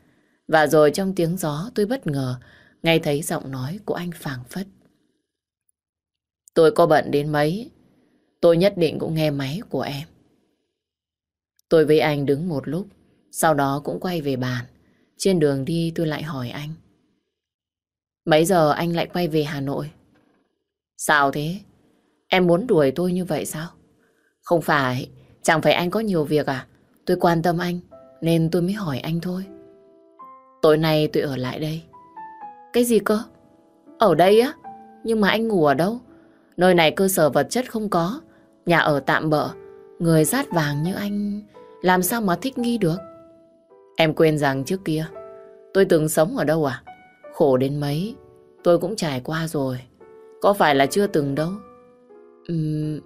Speaker 1: Và rồi trong tiếng gió tôi bất ngờ nghe thấy giọng nói của anh phảng phất. Tôi có bận đến mấy, tôi nhất định cũng nghe máy của em. Tôi với anh đứng một lúc, sau đó cũng quay về bàn. Trên đường đi tôi lại hỏi anh. Mấy giờ anh lại quay về Hà Nội? Sao thế? Em muốn đuổi tôi như vậy sao? Không phải, chẳng phải anh có nhiều việc à? Tôi quan tâm anh, nên tôi mới hỏi anh thôi. Tối nay tôi ở lại đây. Cái gì cơ? Ở đây á? Nhưng mà anh ngủ ở đâu? Nơi này cơ sở vật chất không có. Nhà ở tạm bỡ. Người rát vàng như anh làm sao mà thích nghi được? Em quên rằng trước kia tôi từng sống ở đâu à? Khổ đến mấy tôi cũng trải qua rồi. Có phải là chưa từng đâu? Uhm,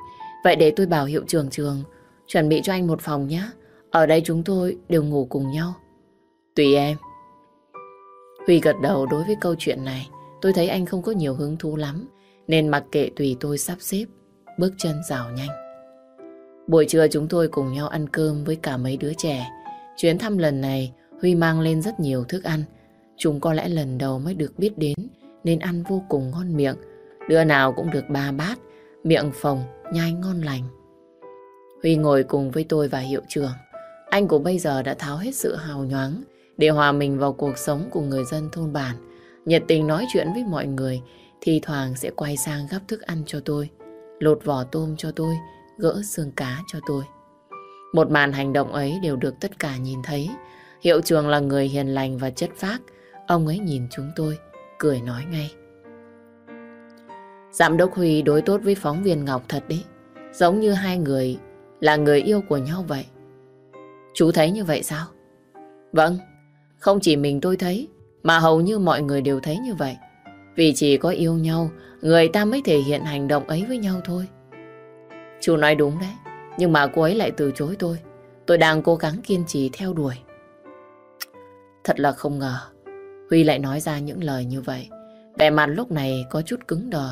Speaker 1: vậy để tôi bảo hiệu trưởng trường chuẩn bị cho anh một phòng nhé. Ở đây chúng tôi đều ngủ cùng nhau. Tùy em. Huy gật đầu đối với câu chuyện này. Tôi thấy anh không có nhiều hứng thú lắm. Nên mặc kệ tùy tôi sắp xếp. Bước chân rào nhanh. Buổi trưa chúng tôi cùng nhau ăn cơm với cả mấy đứa trẻ. Chuyến thăm lần này Huy mang lên rất nhiều thức ăn. Chúng có lẽ lần đầu mới được biết đến nên ăn vô cùng ngon miệng. Đứa nào cũng được ba bát, miệng phồng, nhai ngon lành. Huy ngồi cùng với tôi và hiệu trưởng. Anh của bây giờ đã tháo hết sự hào nhoáng để hòa mình vào cuộc sống của người dân thôn bản. Nhiệt tình nói chuyện với mọi người, thì thoảng sẽ quay sang gắp thức ăn cho tôi, lột vỏ tôm cho tôi, gỡ xương cá cho tôi. Một màn hành động ấy đều được tất cả nhìn thấy. Hiệu trường là người hiền lành và chất phác. Ông ấy nhìn chúng tôi, cười nói ngay. Giám đốc Huy đối tốt với phóng viên Ngọc thật đấy. Giống như hai người là người yêu của nhau vậy. Chú thấy như vậy sao? Vâng, không chỉ mình tôi thấy, mà hầu như mọi người đều thấy như vậy. Vì chỉ có yêu nhau, người ta mới thể hiện hành động ấy với nhau thôi. Chú nói đúng đấy, nhưng mà cô ấy lại từ chối tôi. Tôi đang cố gắng kiên trì theo đuổi. Thật là không ngờ, Huy lại nói ra những lời như vậy. Vẻ mặt lúc này có chút cứng đờ.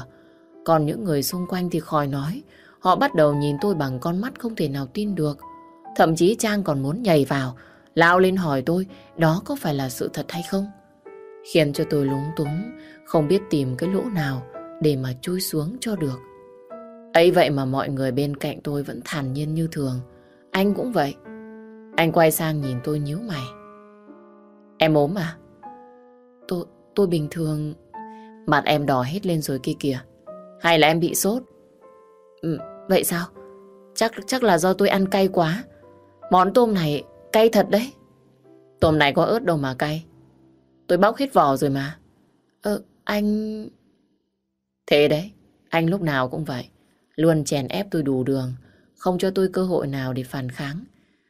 Speaker 1: Còn những người xung quanh thì khỏi nói. Họ bắt đầu nhìn tôi bằng con mắt không thể nào tin được. Thậm chí Trang còn muốn nhảy vào, lao lên hỏi tôi đó có phải là sự thật hay không. Khiến cho tôi lúng túng, không biết tìm cái lỗ nào để mà chui xuống cho được. ấy vậy mà mọi người bên cạnh tôi vẫn thản nhiên như thường. Anh cũng vậy. Anh quay sang nhìn tôi nhíu mày. Em ốm à? Tôi, tôi bình thường... Mặt em đỏ hết lên rồi kia kìa. Hay là em bị sốt? Ừ, vậy sao? Chắc chắc là do tôi ăn cay quá. Món tôm này cay thật đấy. Tôm này có ớt đâu mà cay. Tôi bóc hết vỏ rồi mà. Ờ, anh... Thế đấy, anh lúc nào cũng vậy. Luôn chèn ép tôi đủ đường, không cho tôi cơ hội nào để phản kháng.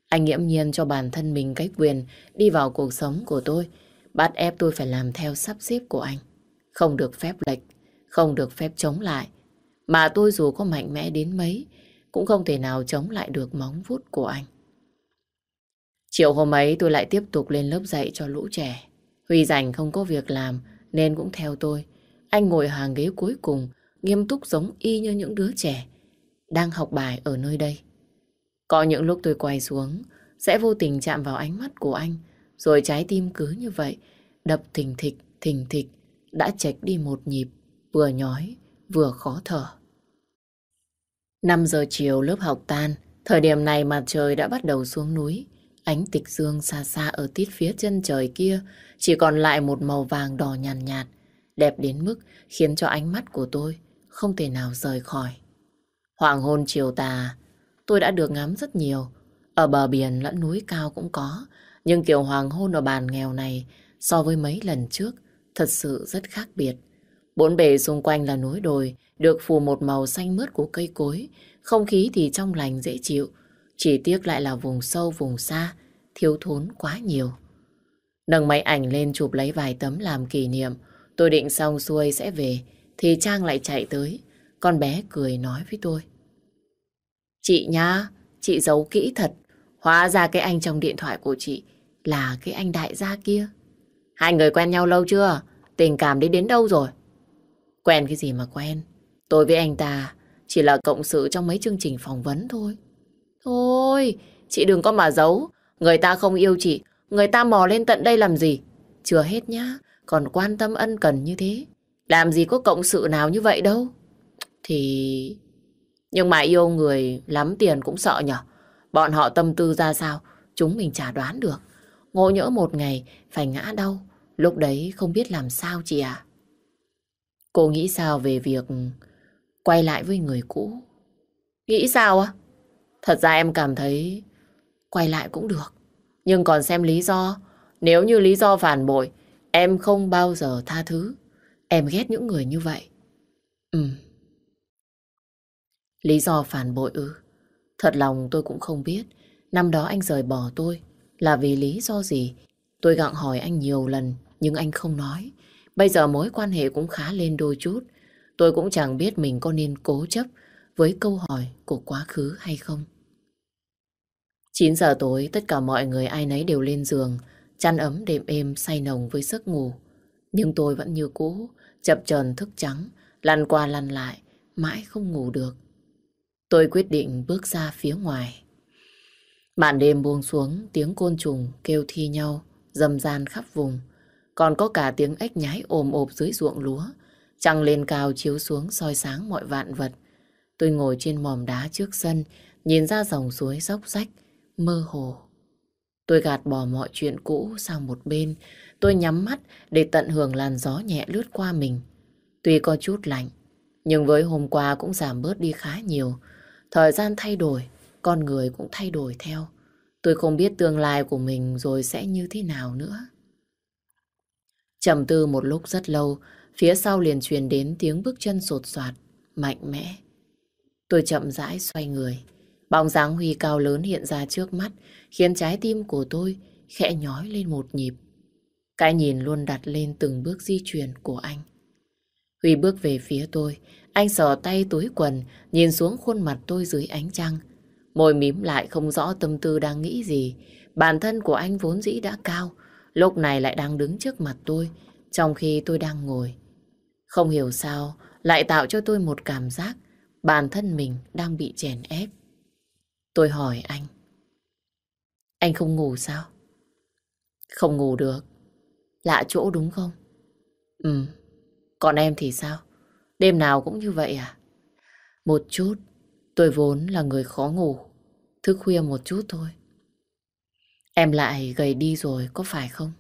Speaker 1: Anh nghiễm nhiên cho bản thân mình cái quyền đi vào cuộc sống của tôi, bắt ép tôi phải làm theo sắp xếp của anh. Không được phép lệch, không được phép chống lại. Mà tôi dù có mạnh mẽ đến mấy, cũng không thể nào chống lại được móng vuốt của anh. Chiều hôm ấy tôi lại tiếp tục lên lớp dạy cho lũ trẻ. Huy rảnh không có việc làm nên cũng theo tôi. Anh ngồi hàng ghế cuối cùng, nghiêm túc giống y như những đứa trẻ. đang học bài ở nơi đây. Có những lúc tôi quay xuống, sẽ vô tình chạm vào ánh mắt của anh, rồi trái tim cứ như vậy, đập thình thịch, thình thịch, đã chạch đi một nhịp, vừa nhói, vừa khó thở. 5 giờ chiều lớp học tan, thời điểm này mặt trời đã bắt đầu xuống núi. Ánh tịch dương xa xa ở tít phía chân trời kia chỉ còn lại một màu vàng đỏ nhàn nhạt, nhạt, đẹp đến mức khiến cho ánh mắt của tôi không thể nào rời khỏi. Hoàng hôn chiều tà, tôi đã được ngắm rất nhiều. Ở bờ biển lẫn núi cao cũng có, nhưng kiểu hoàng hôn ở bàn nghèo này so với mấy lần trước thật sự rất khác biệt. Bốn bề xung quanh là núi đồi, được phủ một màu xanh mướt của cây cối, không khí thì trong lành dễ chịu. Chỉ tiếc lại là vùng sâu vùng xa, thiếu thốn quá nhiều. Nâng máy ảnh lên chụp lấy vài tấm làm kỷ niệm. Tôi định xong xuôi sẽ về, thì Trang lại chạy tới. Con bé cười nói với tôi. Chị nhá, chị giấu kỹ thật. Hóa ra cái anh trong điện thoại của chị là cái anh đại gia kia. Hai người quen nhau lâu chưa? Tình cảm đi đến đâu rồi? Quen cái gì mà quen? Tôi với anh ta chỉ là cộng sự trong mấy chương trình phỏng vấn thôi. Thôi, chị đừng có mà giấu. Người ta không yêu chị, người ta mò lên tận đây làm gì? Chưa hết nhá, còn quan tâm ân cần như thế. Làm gì có cộng sự nào như vậy đâu. Thì... Nhưng mà yêu người lắm tiền cũng sợ nhở. Bọn họ tâm tư ra sao, chúng mình chả đoán được. Ngộ nhỡ một ngày phải ngã đau, lúc đấy không biết làm sao chị à. Cô nghĩ sao về việc quay lại với người cũ? Nghĩ sao á? Thật ra em cảm thấy quay lại cũng được. Nhưng còn xem lý do. Nếu như lý do phản bội, em không bao giờ tha thứ. Em ghét những người như vậy. Ừ. Lý do phản bội ư? Thật lòng tôi cũng không biết. Năm đó anh rời bỏ tôi là vì lý do gì? Tôi gặng hỏi anh nhiều lần nhưng anh không nói. Bây giờ mối quan hệ cũng khá lên đôi chút. Tôi cũng chẳng biết mình có nên cố chấp với câu hỏi của quá khứ hay không. 9 giờ tối, tất cả mọi người ai nấy đều lên giường, chăn ấm đêm êm say nồng với giấc ngủ. Nhưng tôi vẫn như cũ, chập chờn thức trắng, lăn qua lăn lại, mãi không ngủ được. Tôi quyết định bước ra phía ngoài. Màn đêm buông xuống, tiếng côn trùng kêu thi nhau, dầm gian khắp vùng. Còn có cả tiếng ếch nhái ồm ộp dưới ruộng lúa. Trăng lên cao chiếu xuống soi sáng mọi vạn vật. Tôi ngồi trên mòm đá trước sân, nhìn ra dòng suối dốc rách, mơ hồ. Tôi gạt bỏ mọi chuyện cũ sang một bên. Tôi nhắm mắt để tận hưởng làn gió nhẹ lướt qua mình. Tuy có chút lạnh, nhưng với hôm qua cũng giảm bớt đi khá nhiều. Thời gian thay đổi, con người cũng thay đổi theo. Tôi không biết tương lai của mình rồi sẽ như thế nào nữa. Trầm tư một lúc rất lâu, phía sau liền truyền đến tiếng bước chân sột soạt, mạnh mẽ. Tôi chậm rãi xoay người. Bóng dáng Huy cao lớn hiện ra trước mắt, khiến trái tim của tôi khẽ nhói lên một nhịp. Cái nhìn luôn đặt lên từng bước di chuyển của anh. Huy bước về phía tôi, anh sờ tay túi quần, nhìn xuống khuôn mặt tôi dưới ánh trăng. Môi mím lại không rõ tâm tư đang nghĩ gì. Bản thân của anh vốn dĩ đã cao, lúc này lại đang đứng trước mặt tôi, trong khi tôi đang ngồi. Không hiểu sao, lại tạo cho tôi một cảm giác bản thân mình đang bị chèn ép. Tôi hỏi anh. Anh không ngủ sao? Không ngủ được. Lạ chỗ đúng không? Ừ. Còn em thì sao? Đêm nào cũng như vậy à? Một chút. Tôi vốn là người khó ngủ. Thức khuya một chút thôi. Em lại gầy đi rồi, có phải không?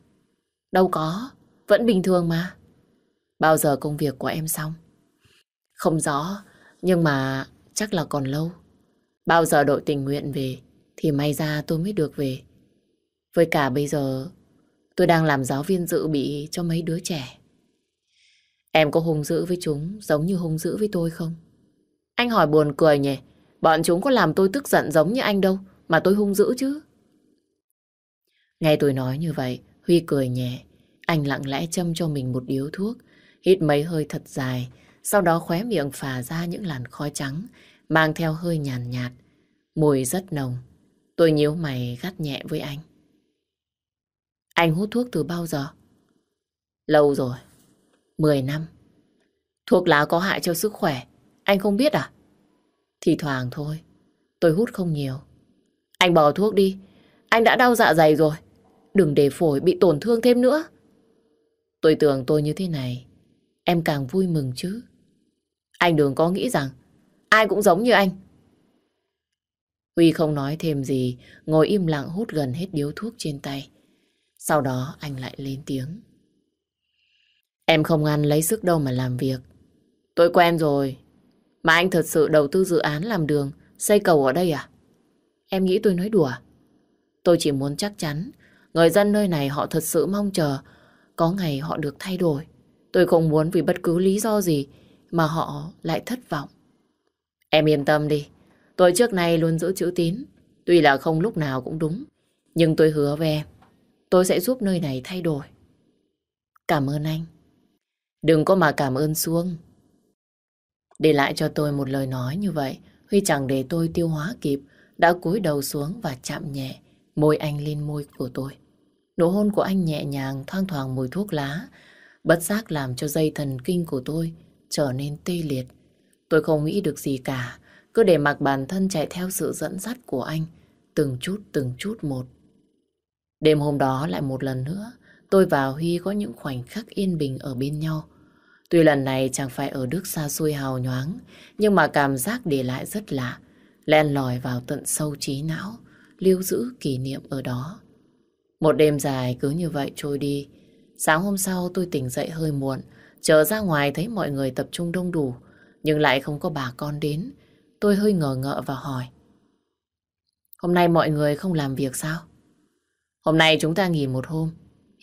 Speaker 1: Đâu có, vẫn bình thường mà. Bao giờ công việc của em xong? Không rõ, nhưng mà chắc là còn lâu. Bao giờ đội tình nguyện về thì may ra tôi mới được về. Với cả bây giờ tôi đang làm giáo viên dự bị cho mấy đứa trẻ. Em có hung dữ với chúng giống như hung dữ với tôi không? Anh hỏi buồn cười nhỉ. Bọn chúng có làm tôi tức giận giống như anh đâu mà tôi hung dữ chứ. Nghe tôi nói như vậy, Huy cười nhẹ. Anh lặng lẽ châm cho mình một điếu thuốc, hít mấy hơi thật dài, sau đó khóe miệng phả ra những làn khói trắng, mang theo hơi nhàn nhạt, mùi rất nồng. Tôi nhíu mày gắt nhẹ với anh. Anh hút thuốc từ bao giờ? Lâu rồi. Mười năm. Thuốc lá có hại cho sức khỏe. Anh không biết à? Thì thoảng thôi, tôi hút không nhiều. Anh bỏ thuốc đi, anh đã đau dạ dày rồi. Đừng để phổi bị tổn thương thêm nữa. Tôi tưởng tôi như thế này, em càng vui mừng chứ. Anh đừng có nghĩ rằng ai cũng giống như anh. Huy không nói thêm gì, ngồi im lặng hút gần hết điếu thuốc trên tay. Sau đó anh lại lên tiếng. Em không ăn lấy sức đâu mà làm việc. Tôi quen rồi. Mà anh thật sự đầu tư dự án làm đường, xây cầu ở đây à? Em nghĩ tôi nói đùa. À? Tôi chỉ muốn chắc chắn người dân nơi này họ thật sự mong chờ có ngày họ được thay đổi. Tôi không muốn vì bất cứ lý do gì mà họ lại thất vọng. Em yên tâm đi. Tôi trước nay luôn giữ chữ tín. Tuy là không lúc nào cũng đúng. Nhưng tôi hứa với em. Tôi sẽ giúp nơi này thay đổi. Cảm ơn anh. Đừng có mà cảm ơn Xuông. Để lại cho tôi một lời nói như vậy, Huy chẳng để tôi tiêu hóa kịp, đã cúi đầu xuống và chạm nhẹ môi anh lên môi của tôi. Nụ hôn của anh nhẹ nhàng thoang thoảng mùi thuốc lá, bất giác làm cho dây thần kinh của tôi trở nên tê liệt. Tôi không nghĩ được gì cả, cứ để mặc bản thân chạy theo sự dẫn dắt của anh, từng chút từng chút một. Đêm hôm đó lại một lần nữa, tôi và Huy có những khoảnh khắc yên bình ở bên nhau. Tuy lần này chẳng phải ở Đức xa xôi hào nhoáng, nhưng mà cảm giác để lại rất lạ, len lỏi vào tận sâu trí não, lưu giữ kỷ niệm ở đó. Một đêm dài cứ như vậy trôi đi. Sáng hôm sau tôi tỉnh dậy hơi muộn, trở ra ngoài thấy mọi người tập trung đông đủ, nhưng lại không có bà con đến. Tôi hơi ngờ ngợ và hỏi. Hôm nay mọi người không làm việc sao? Hôm nay chúng ta nghỉ một hôm.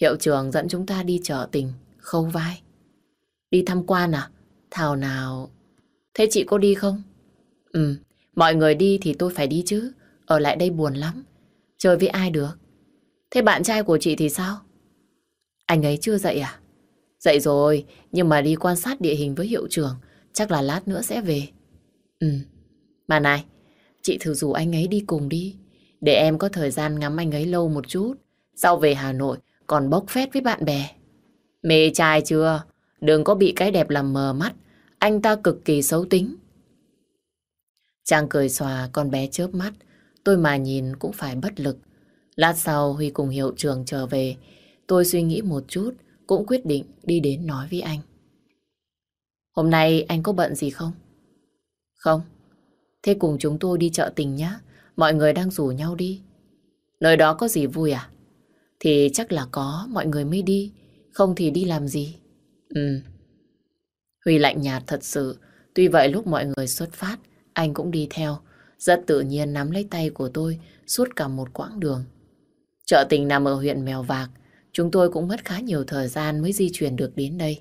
Speaker 1: Hiệu trưởng dẫn chúng ta đi chợ tình, khâu vai. Đi tham quan à? Thảo nào... Thế chị có đi không? Ừ, mọi người đi thì tôi phải đi chứ. Ở lại đây buồn lắm. Chơi với ai được? Thế bạn trai của chị thì sao? Anh ấy chưa dậy à? Dậy rồi, nhưng mà đi quan sát địa hình với hiệu trưởng. Chắc là lát nữa sẽ về. Ừ, mà này, chị thử rủ anh ấy đi cùng đi. Để em có thời gian ngắm anh ấy lâu một chút. Sau về Hà Nội còn bốc phét với bạn bè. Mê trai chưa? Đừng có bị cái đẹp làm mờ mắt. Anh ta cực kỳ xấu tính. Trang cười xòa con bé chớp mắt. Tôi mà nhìn cũng phải bất lực. Lát sau Huy cùng hiệu trường trở về. Tôi suy nghĩ một chút, cũng quyết định đi đến nói với anh. Hôm nay anh có bận gì không? Không. Thế cùng chúng tôi đi chợ tình nhá. Mọi người đang rủ nhau đi. Nơi đó có gì vui à? Thì chắc là có, mọi người mới đi. Không thì đi làm gì? Ừ. Huy lạnh nhạt thật sự. Tuy vậy lúc mọi người xuất phát, anh cũng đi theo. Rất tự nhiên nắm lấy tay của tôi suốt cả một quãng đường. Chợ tình nằm ở huyện Mèo Vạc. Chúng tôi cũng mất khá nhiều thời gian mới di chuyển được đến đây.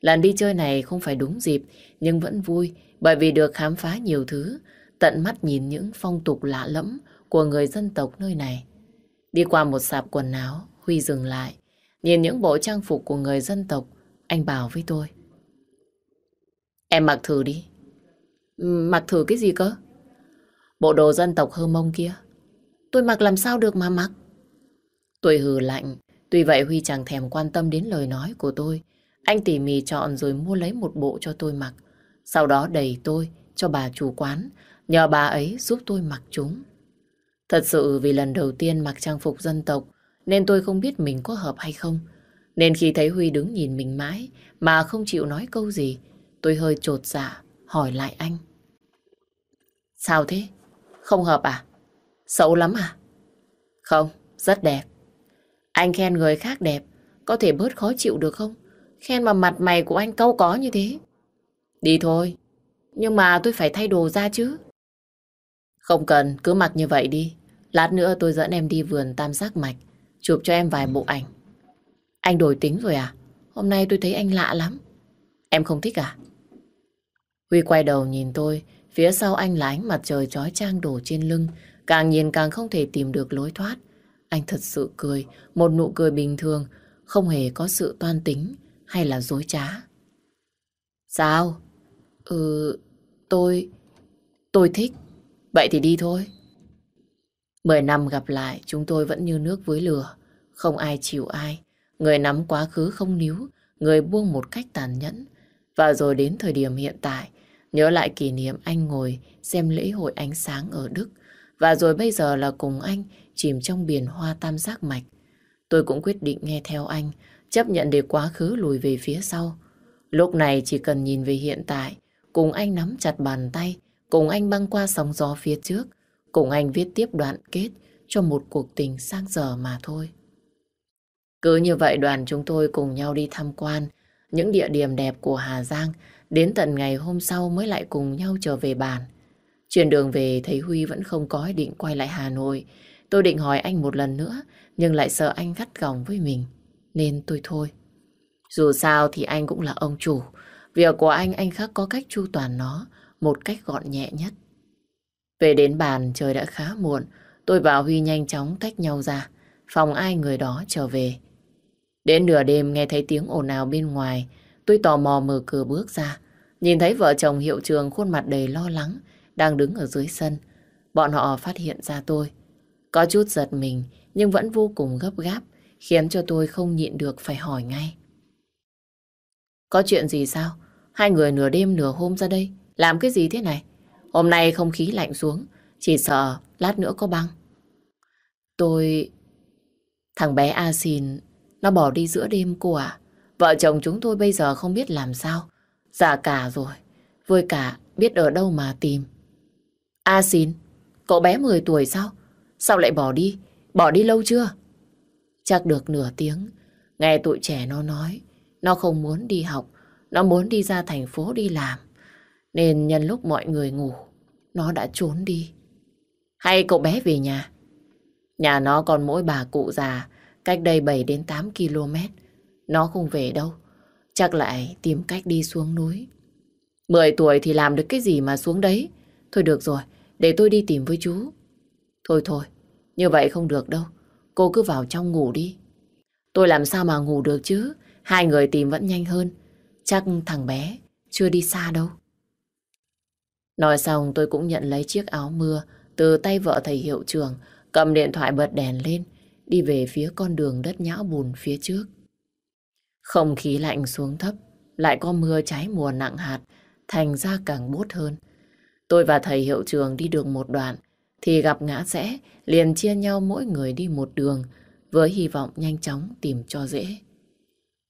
Speaker 1: Lần đi chơi này không phải đúng dịp, nhưng vẫn vui bởi vì được khám phá nhiều thứ, tận mắt nhìn những phong tục lạ lẫm của người dân tộc nơi này. Đi qua một sạp quần áo, Huy dừng lại, nhìn những bộ trang phục của người dân tộc, anh bảo với tôi. Em mặc thử đi. Mặc thử cái gì cơ? Bộ đồ dân tộc hơ mông kia. Tôi mặc làm sao được mà mặc? Tôi hừ lạnh. Tuy vậy Huy chẳng thèm quan tâm đến lời nói của tôi. Anh tỉ mỉ chọn rồi mua lấy một bộ cho tôi mặc. Sau đó đẩy tôi cho bà chủ quán, nhờ bà ấy giúp tôi mặc chúng. Thật sự vì lần đầu tiên mặc trang phục dân tộc nên tôi không biết mình có hợp hay không. Nên khi thấy Huy đứng nhìn mình mãi mà không chịu nói câu gì, tôi hơi trột dạ hỏi lại anh. Sao thế? Không hợp à? Xấu lắm à? Không, rất đẹp. Anh khen người khác đẹp, có thể bớt khó chịu được không? Khen mà mặt mày của anh câu có như thế. Đi thôi, nhưng mà tôi phải thay đồ ra chứ. Không cần, cứ mặc như vậy đi. Lát nữa tôi dẫn em đi vườn tam giác mạch, chụp cho em vài bộ ảnh. Anh đổi tính rồi à? Hôm nay tôi thấy anh lạ lắm. Em không thích à? Huy quay đầu nhìn tôi, phía sau anh là ánh mặt trời trói trang đổ trên lưng, càng nhìn càng không thể tìm được lối thoát. Anh thật sự cười, một nụ cười bình thường, không hề có sự toan tính hay là dối trá. Sao? Ừ, tôi... tôi thích. Vậy thì đi thôi. Mười năm gặp lại, chúng tôi vẫn như nước với lửa. Không ai chịu ai. Người nắm quá khứ không níu, người buông một cách tàn nhẫn. Và rồi đến thời điểm hiện tại, Nhớ lại kỷ niệm anh ngồi xem lễ hội ánh sáng ở Đức. Và rồi bây giờ là cùng anh chìm trong biển hoa tam giác mạch. Tôi cũng quyết định nghe theo anh, chấp nhận để quá khứ lùi về phía sau. Lúc này chỉ cần nhìn về hiện tại, cùng anh nắm chặt bàn tay, cùng anh băng qua sóng gió phía trước, cùng anh viết tiếp đoạn kết cho một cuộc tình sang giờ mà thôi. Cứ như vậy đoàn chúng tôi cùng nhau đi tham quan những địa điểm đẹp của Hà Giang, đến tận ngày hôm sau mới lại cùng nhau trở về bàn. Trên đường về thấy Huy vẫn không có ý định quay lại Hà Nội. Tôi định hỏi anh một lần nữa, nhưng lại sợ anh gắt gỏng với mình, nên tôi thôi. Dù sao thì anh cũng là ông chủ, việc của anh anh khác có cách chu toàn nó một cách gọn nhẹ nhất. Về đến bàn trời đã khá muộn, tôi và Huy nhanh chóng tách nhau ra, phòng ai người đó trở về. Đến nửa đêm nghe thấy tiếng ồn ào bên ngoài, tôi tò mò mở cửa bước ra, nhìn thấy vợ chồng hiệu trường khuôn mặt đầy lo lắng, đang đứng ở dưới sân. Bọn họ phát hiện ra tôi. Có chút giật mình, nhưng vẫn vô cùng gấp gáp, khiến cho tôi không nhịn được phải hỏi ngay. Có chuyện gì sao? Hai người nửa đêm nửa hôm ra đây, làm cái gì thế này? Hôm nay không khí lạnh xuống, chỉ sợ lát nữa có băng. Tôi... Thằng bé A xin nó bỏ đi giữa đêm cô à? Vợ chồng chúng tôi bây giờ không biết làm sao. Già cả rồi, vui cả biết ở đâu mà tìm. A xin, cậu bé 10 tuổi sao? Sao lại bỏ đi? Bỏ đi lâu chưa? Chắc được nửa tiếng. Nghe tụi trẻ nó nói, nó không muốn đi học, nó muốn đi ra thành phố đi làm. Nên nhân lúc mọi người ngủ, nó đã trốn đi. Hay cậu bé về nhà? Nhà nó còn mỗi bà cụ già, cách đây 7 đến 8 km. Nó không về đâu, chắc lại tìm cách đi xuống núi. 10 tuổi thì làm được cái gì mà xuống đấy? Thôi được rồi, để tôi đi tìm với chú. Thôi thôi, như vậy không được đâu. Cô cứ vào trong ngủ đi. Tôi làm sao mà ngủ được chứ? Hai người tìm vẫn nhanh hơn. Chắc thằng bé chưa đi xa đâu. Nói xong tôi cũng nhận lấy chiếc áo mưa từ tay vợ thầy hiệu trưởng, cầm điện thoại bật đèn lên, đi về phía con đường đất nhão bùn phía trước. Không khí lạnh xuống thấp, lại có mưa trái mùa nặng hạt, thành ra càng bút hơn. Tôi và thầy hiệu trường đi được một đoạn, thì gặp ngã rẽ, liền chia nhau mỗi người đi một đường, với hy vọng nhanh chóng tìm cho dễ.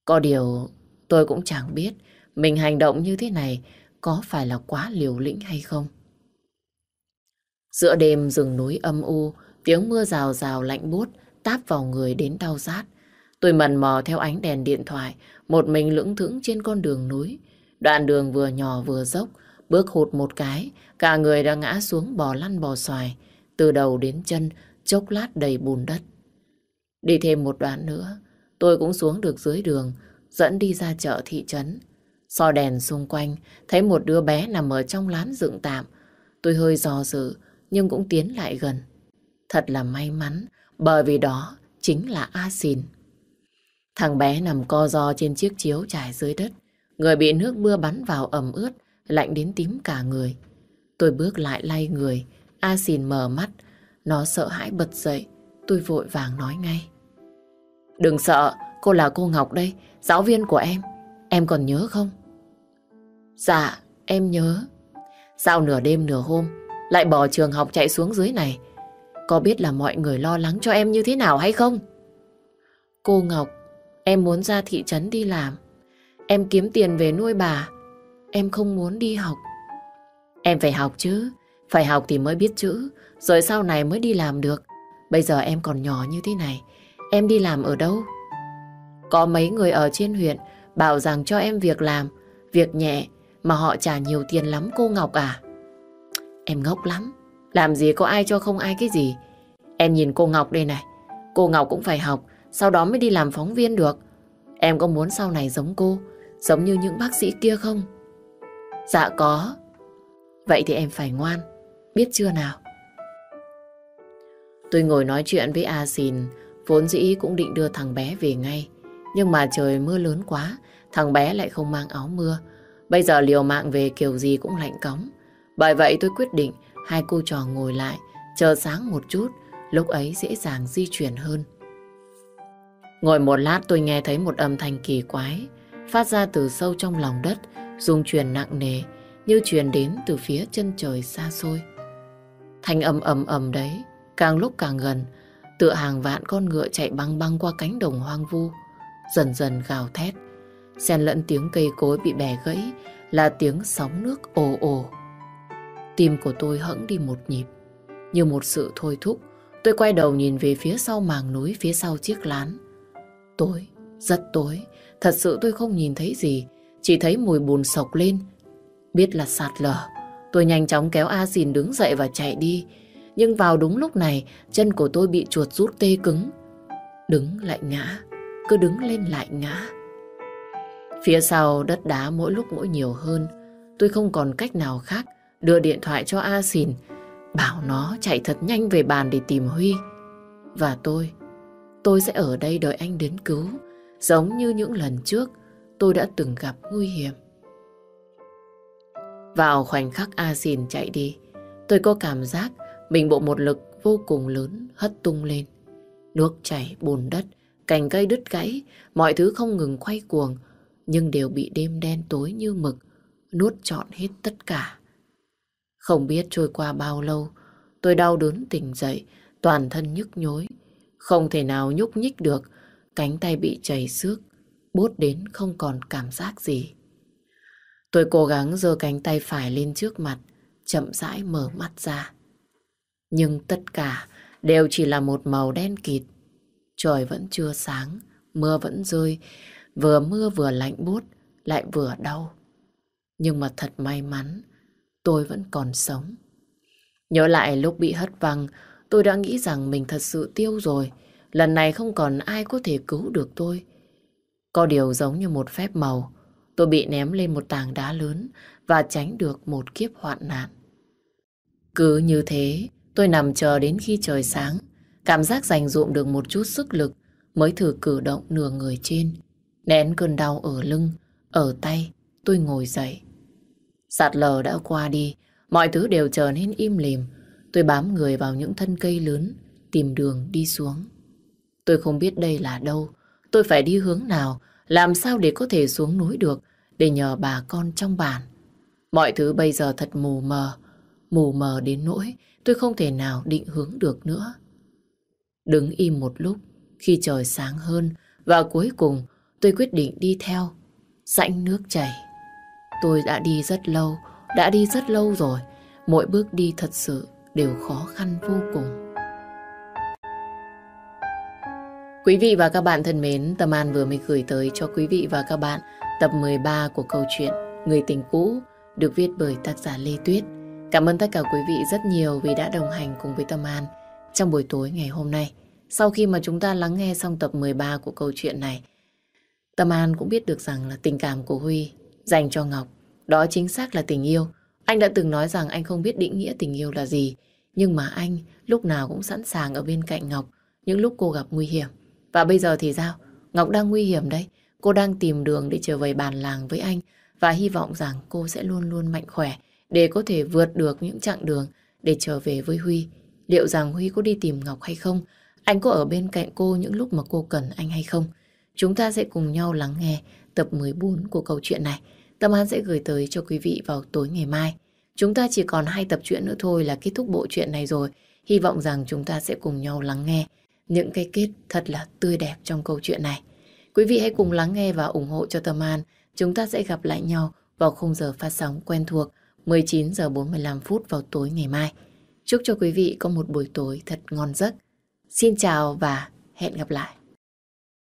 Speaker 1: Có điều, tôi cũng chẳng biết mình hành động như thế này có phải là quá liều lĩnh hay không. Giữa đêm rừng núi âm u, tiếng mưa rào rào lạnh buốt táp vào người đến đau rát. Tôi mần mò theo ánh đèn điện thoại, một mình lững thững trên con đường núi. Đoạn đường vừa nhỏ vừa dốc, bước hụt một cái, cả người đã ngã xuống bò lăn bò xoài, từ đầu đến chân, chốc lát đầy bùn đất. Đi thêm một đoạn nữa, tôi cũng xuống được dưới đường, dẫn đi ra chợ thị trấn. So đèn xung quanh, thấy một đứa bé nằm ở trong lán dựng tạm. Tôi hơi dò dự, nhưng cũng tiến lại gần. Thật là may mắn, bởi vì đó chính là A Xìn. Thằng bé nằm co ro trên chiếc chiếu trải dưới đất. Người bị nước mưa bắn vào ẩm ướt, lạnh đến tím cả người. Tôi bước lại lay người, A xìn mở mắt. Nó sợ hãi bật dậy, tôi vội vàng nói ngay. Đừng sợ, cô là cô Ngọc đây, giáo viên của em. Em còn nhớ không? Dạ, em nhớ. Sao nửa đêm nửa hôm lại bỏ trường học chạy xuống dưới này? Có biết là mọi người lo lắng cho em như thế nào hay không? Cô Ngọc, em muốn ra thị trấn đi làm. Em kiếm tiền về nuôi bà. Em không muốn đi học. Em phải học chứ. Phải học thì mới biết chữ. Rồi sau này mới đi làm được. Bây giờ em còn nhỏ như thế này. Em đi làm ở đâu? Có mấy người ở trên huyện bảo rằng cho em việc làm, việc nhẹ mà họ trả nhiều tiền lắm cô Ngọc à. Em ngốc lắm. Làm gì có ai cho không ai cái gì. Em nhìn cô Ngọc đây này. Cô Ngọc cũng phải học, sau đó mới đi làm phóng viên được. Em có muốn sau này giống cô, giống như những bác sĩ kia không? Dạ có. Vậy thì em phải ngoan, biết chưa nào? Tôi ngồi nói chuyện với A Xin, vốn dĩ cũng định đưa thằng bé về ngay. Nhưng mà trời mưa lớn quá, thằng bé lại không mang áo mưa. Bây giờ liều mạng về kiểu gì cũng lạnh cóng. Bởi vậy tôi quyết định Hai cô trò ngồi lại, chờ sáng một chút, lúc ấy dễ dàng di chuyển hơn. Ngồi một lát tôi nghe thấy một âm thanh kỳ quái, phát ra từ sâu trong lòng đất, rung truyền nặng nề, như truyền đến từ phía chân trời xa xôi. Thanh âm ầm ầm đấy, càng lúc càng gần, tựa hàng vạn con ngựa chạy băng băng qua cánh đồng hoang vu, dần dần gào thét. Xen lẫn tiếng cây cối bị bẻ gãy là tiếng sóng nước ồ ồ. Tim của tôi hững đi một nhịp, như một sự thôi thúc. Tôi quay đầu nhìn về phía sau màng núi phía sau chiếc lán. Tối, rất tối, thật sự tôi không nhìn thấy gì, chỉ thấy mùi bùn sộc lên. Biết là sạt lở, tôi nhanh chóng kéo A Dìn đứng dậy và chạy đi. Nhưng vào đúng lúc này, chân của tôi bị chuột rút tê cứng. Đứng lại ngã, cứ đứng lên lại ngã. Phía sau đất đá mỗi lúc mỗi nhiều hơn, tôi không còn cách nào khác đưa điện thoại cho A Xìn, bảo nó chạy thật nhanh về bàn để tìm Huy. Và tôi, tôi sẽ ở đây đợi anh đến cứu, giống như những lần trước tôi đã từng gặp nguy hiểm. Vào khoảnh khắc A Xìn chạy đi, tôi có cảm giác mình bộ một lực vô cùng lớn hất tung lên. Nước chảy, bùn đất, cành cây đứt gãy, mọi thứ không ngừng quay cuồng, nhưng đều bị đêm đen tối như mực, nuốt trọn hết tất cả. Không biết trôi qua bao lâu, tôi đau đớn tỉnh dậy, toàn thân nhức nhối. Không thể nào nhúc nhích được, cánh tay bị chảy xước, bốt đến không còn cảm giác gì. Tôi cố gắng giơ cánh tay phải lên trước mặt, chậm rãi mở mắt ra. Nhưng tất cả đều chỉ là một màu đen kịt. Trời vẫn chưa sáng, mưa vẫn rơi, vừa mưa vừa lạnh buốt, lại vừa đau. Nhưng mà thật may mắn, tôi vẫn còn sống. Nhớ lại lúc bị hất văng, tôi đã nghĩ rằng mình thật sự tiêu rồi. Lần này không còn ai có thể cứu được tôi. Có điều giống như một phép màu, tôi bị ném lên một tảng đá lớn và tránh được một kiếp hoạn nạn. Cứ như thế, tôi nằm chờ đến khi trời sáng, cảm giác dành dụm được một chút sức lực mới thử cử động nửa người trên. Nén cơn đau ở lưng, ở tay, tôi ngồi dậy. Sạt lở đã qua đi, mọi thứ đều trở nên im lìm. Tôi bám người vào những thân cây lớn, tìm đường đi xuống. Tôi không biết đây là đâu, tôi phải đi hướng nào, làm sao để có thể xuống núi được, để nhờ bà con trong bản. Mọi thứ bây giờ thật mù mờ, mù mờ đến nỗi tôi không thể nào định hướng được nữa. Đứng im một lúc, khi trời sáng hơn, và cuối cùng tôi quyết định đi theo rãnh nước chảy. Tôi đã đi rất lâu, đã đi rất lâu rồi. Mỗi bước đi thật sự đều khó khăn vô cùng. Quý vị và các bạn thân mến, Tâm An vừa mới gửi tới cho quý vị và các bạn tập 13 của câu chuyện Người tình cũ được viết bởi tác giả Lê Tuyết. Cảm ơn tất cả quý vị rất nhiều vì đã đồng hành cùng với Tâm An trong buổi tối ngày hôm nay. Sau khi mà chúng ta lắng nghe xong tập 13 của câu chuyện này, Tâm An cũng biết được rằng là tình cảm của Huy dành cho Ngọc, đó chính xác là tình yêu. Anh đã từng nói rằng anh không biết định nghĩa tình yêu là gì, nhưng mà anh lúc nào cũng sẵn sàng ở bên cạnh Ngọc những lúc cô gặp nguy hiểm. Và bây giờ thì sao? Ngọc đang nguy hiểm đấy. Cô đang tìm đường để trở về bàn làng với anh và hy vọng rằng cô sẽ luôn luôn mạnh khỏe để có thể vượt được những chặng đường để trở về với Huy. Liệu rằng Huy có đi tìm Ngọc hay không? Anh có ở bên cạnh cô những lúc mà cô cần anh hay không? Chúng ta sẽ cùng nhau lắng nghe tập 14 của câu chuyện này. Tâm An sẽ gửi tới cho quý vị vào tối ngày mai. Chúng ta chỉ còn hai tập truyện nữa thôi là kết thúc bộ truyện này rồi. Hy vọng rằng chúng ta sẽ cùng nhau lắng nghe những cái kết thật là tươi đẹp trong câu chuyện này. Quý vị hãy cùng lắng nghe và ủng hộ cho Tâm An. Chúng ta sẽ gặp lại nhau vào khung giờ phát sóng quen thuộc 19 giờ 45 phút vào tối ngày mai. Chúc cho quý vị có một buổi tối thật ngon giấc. Xin chào và hẹn gặp lại.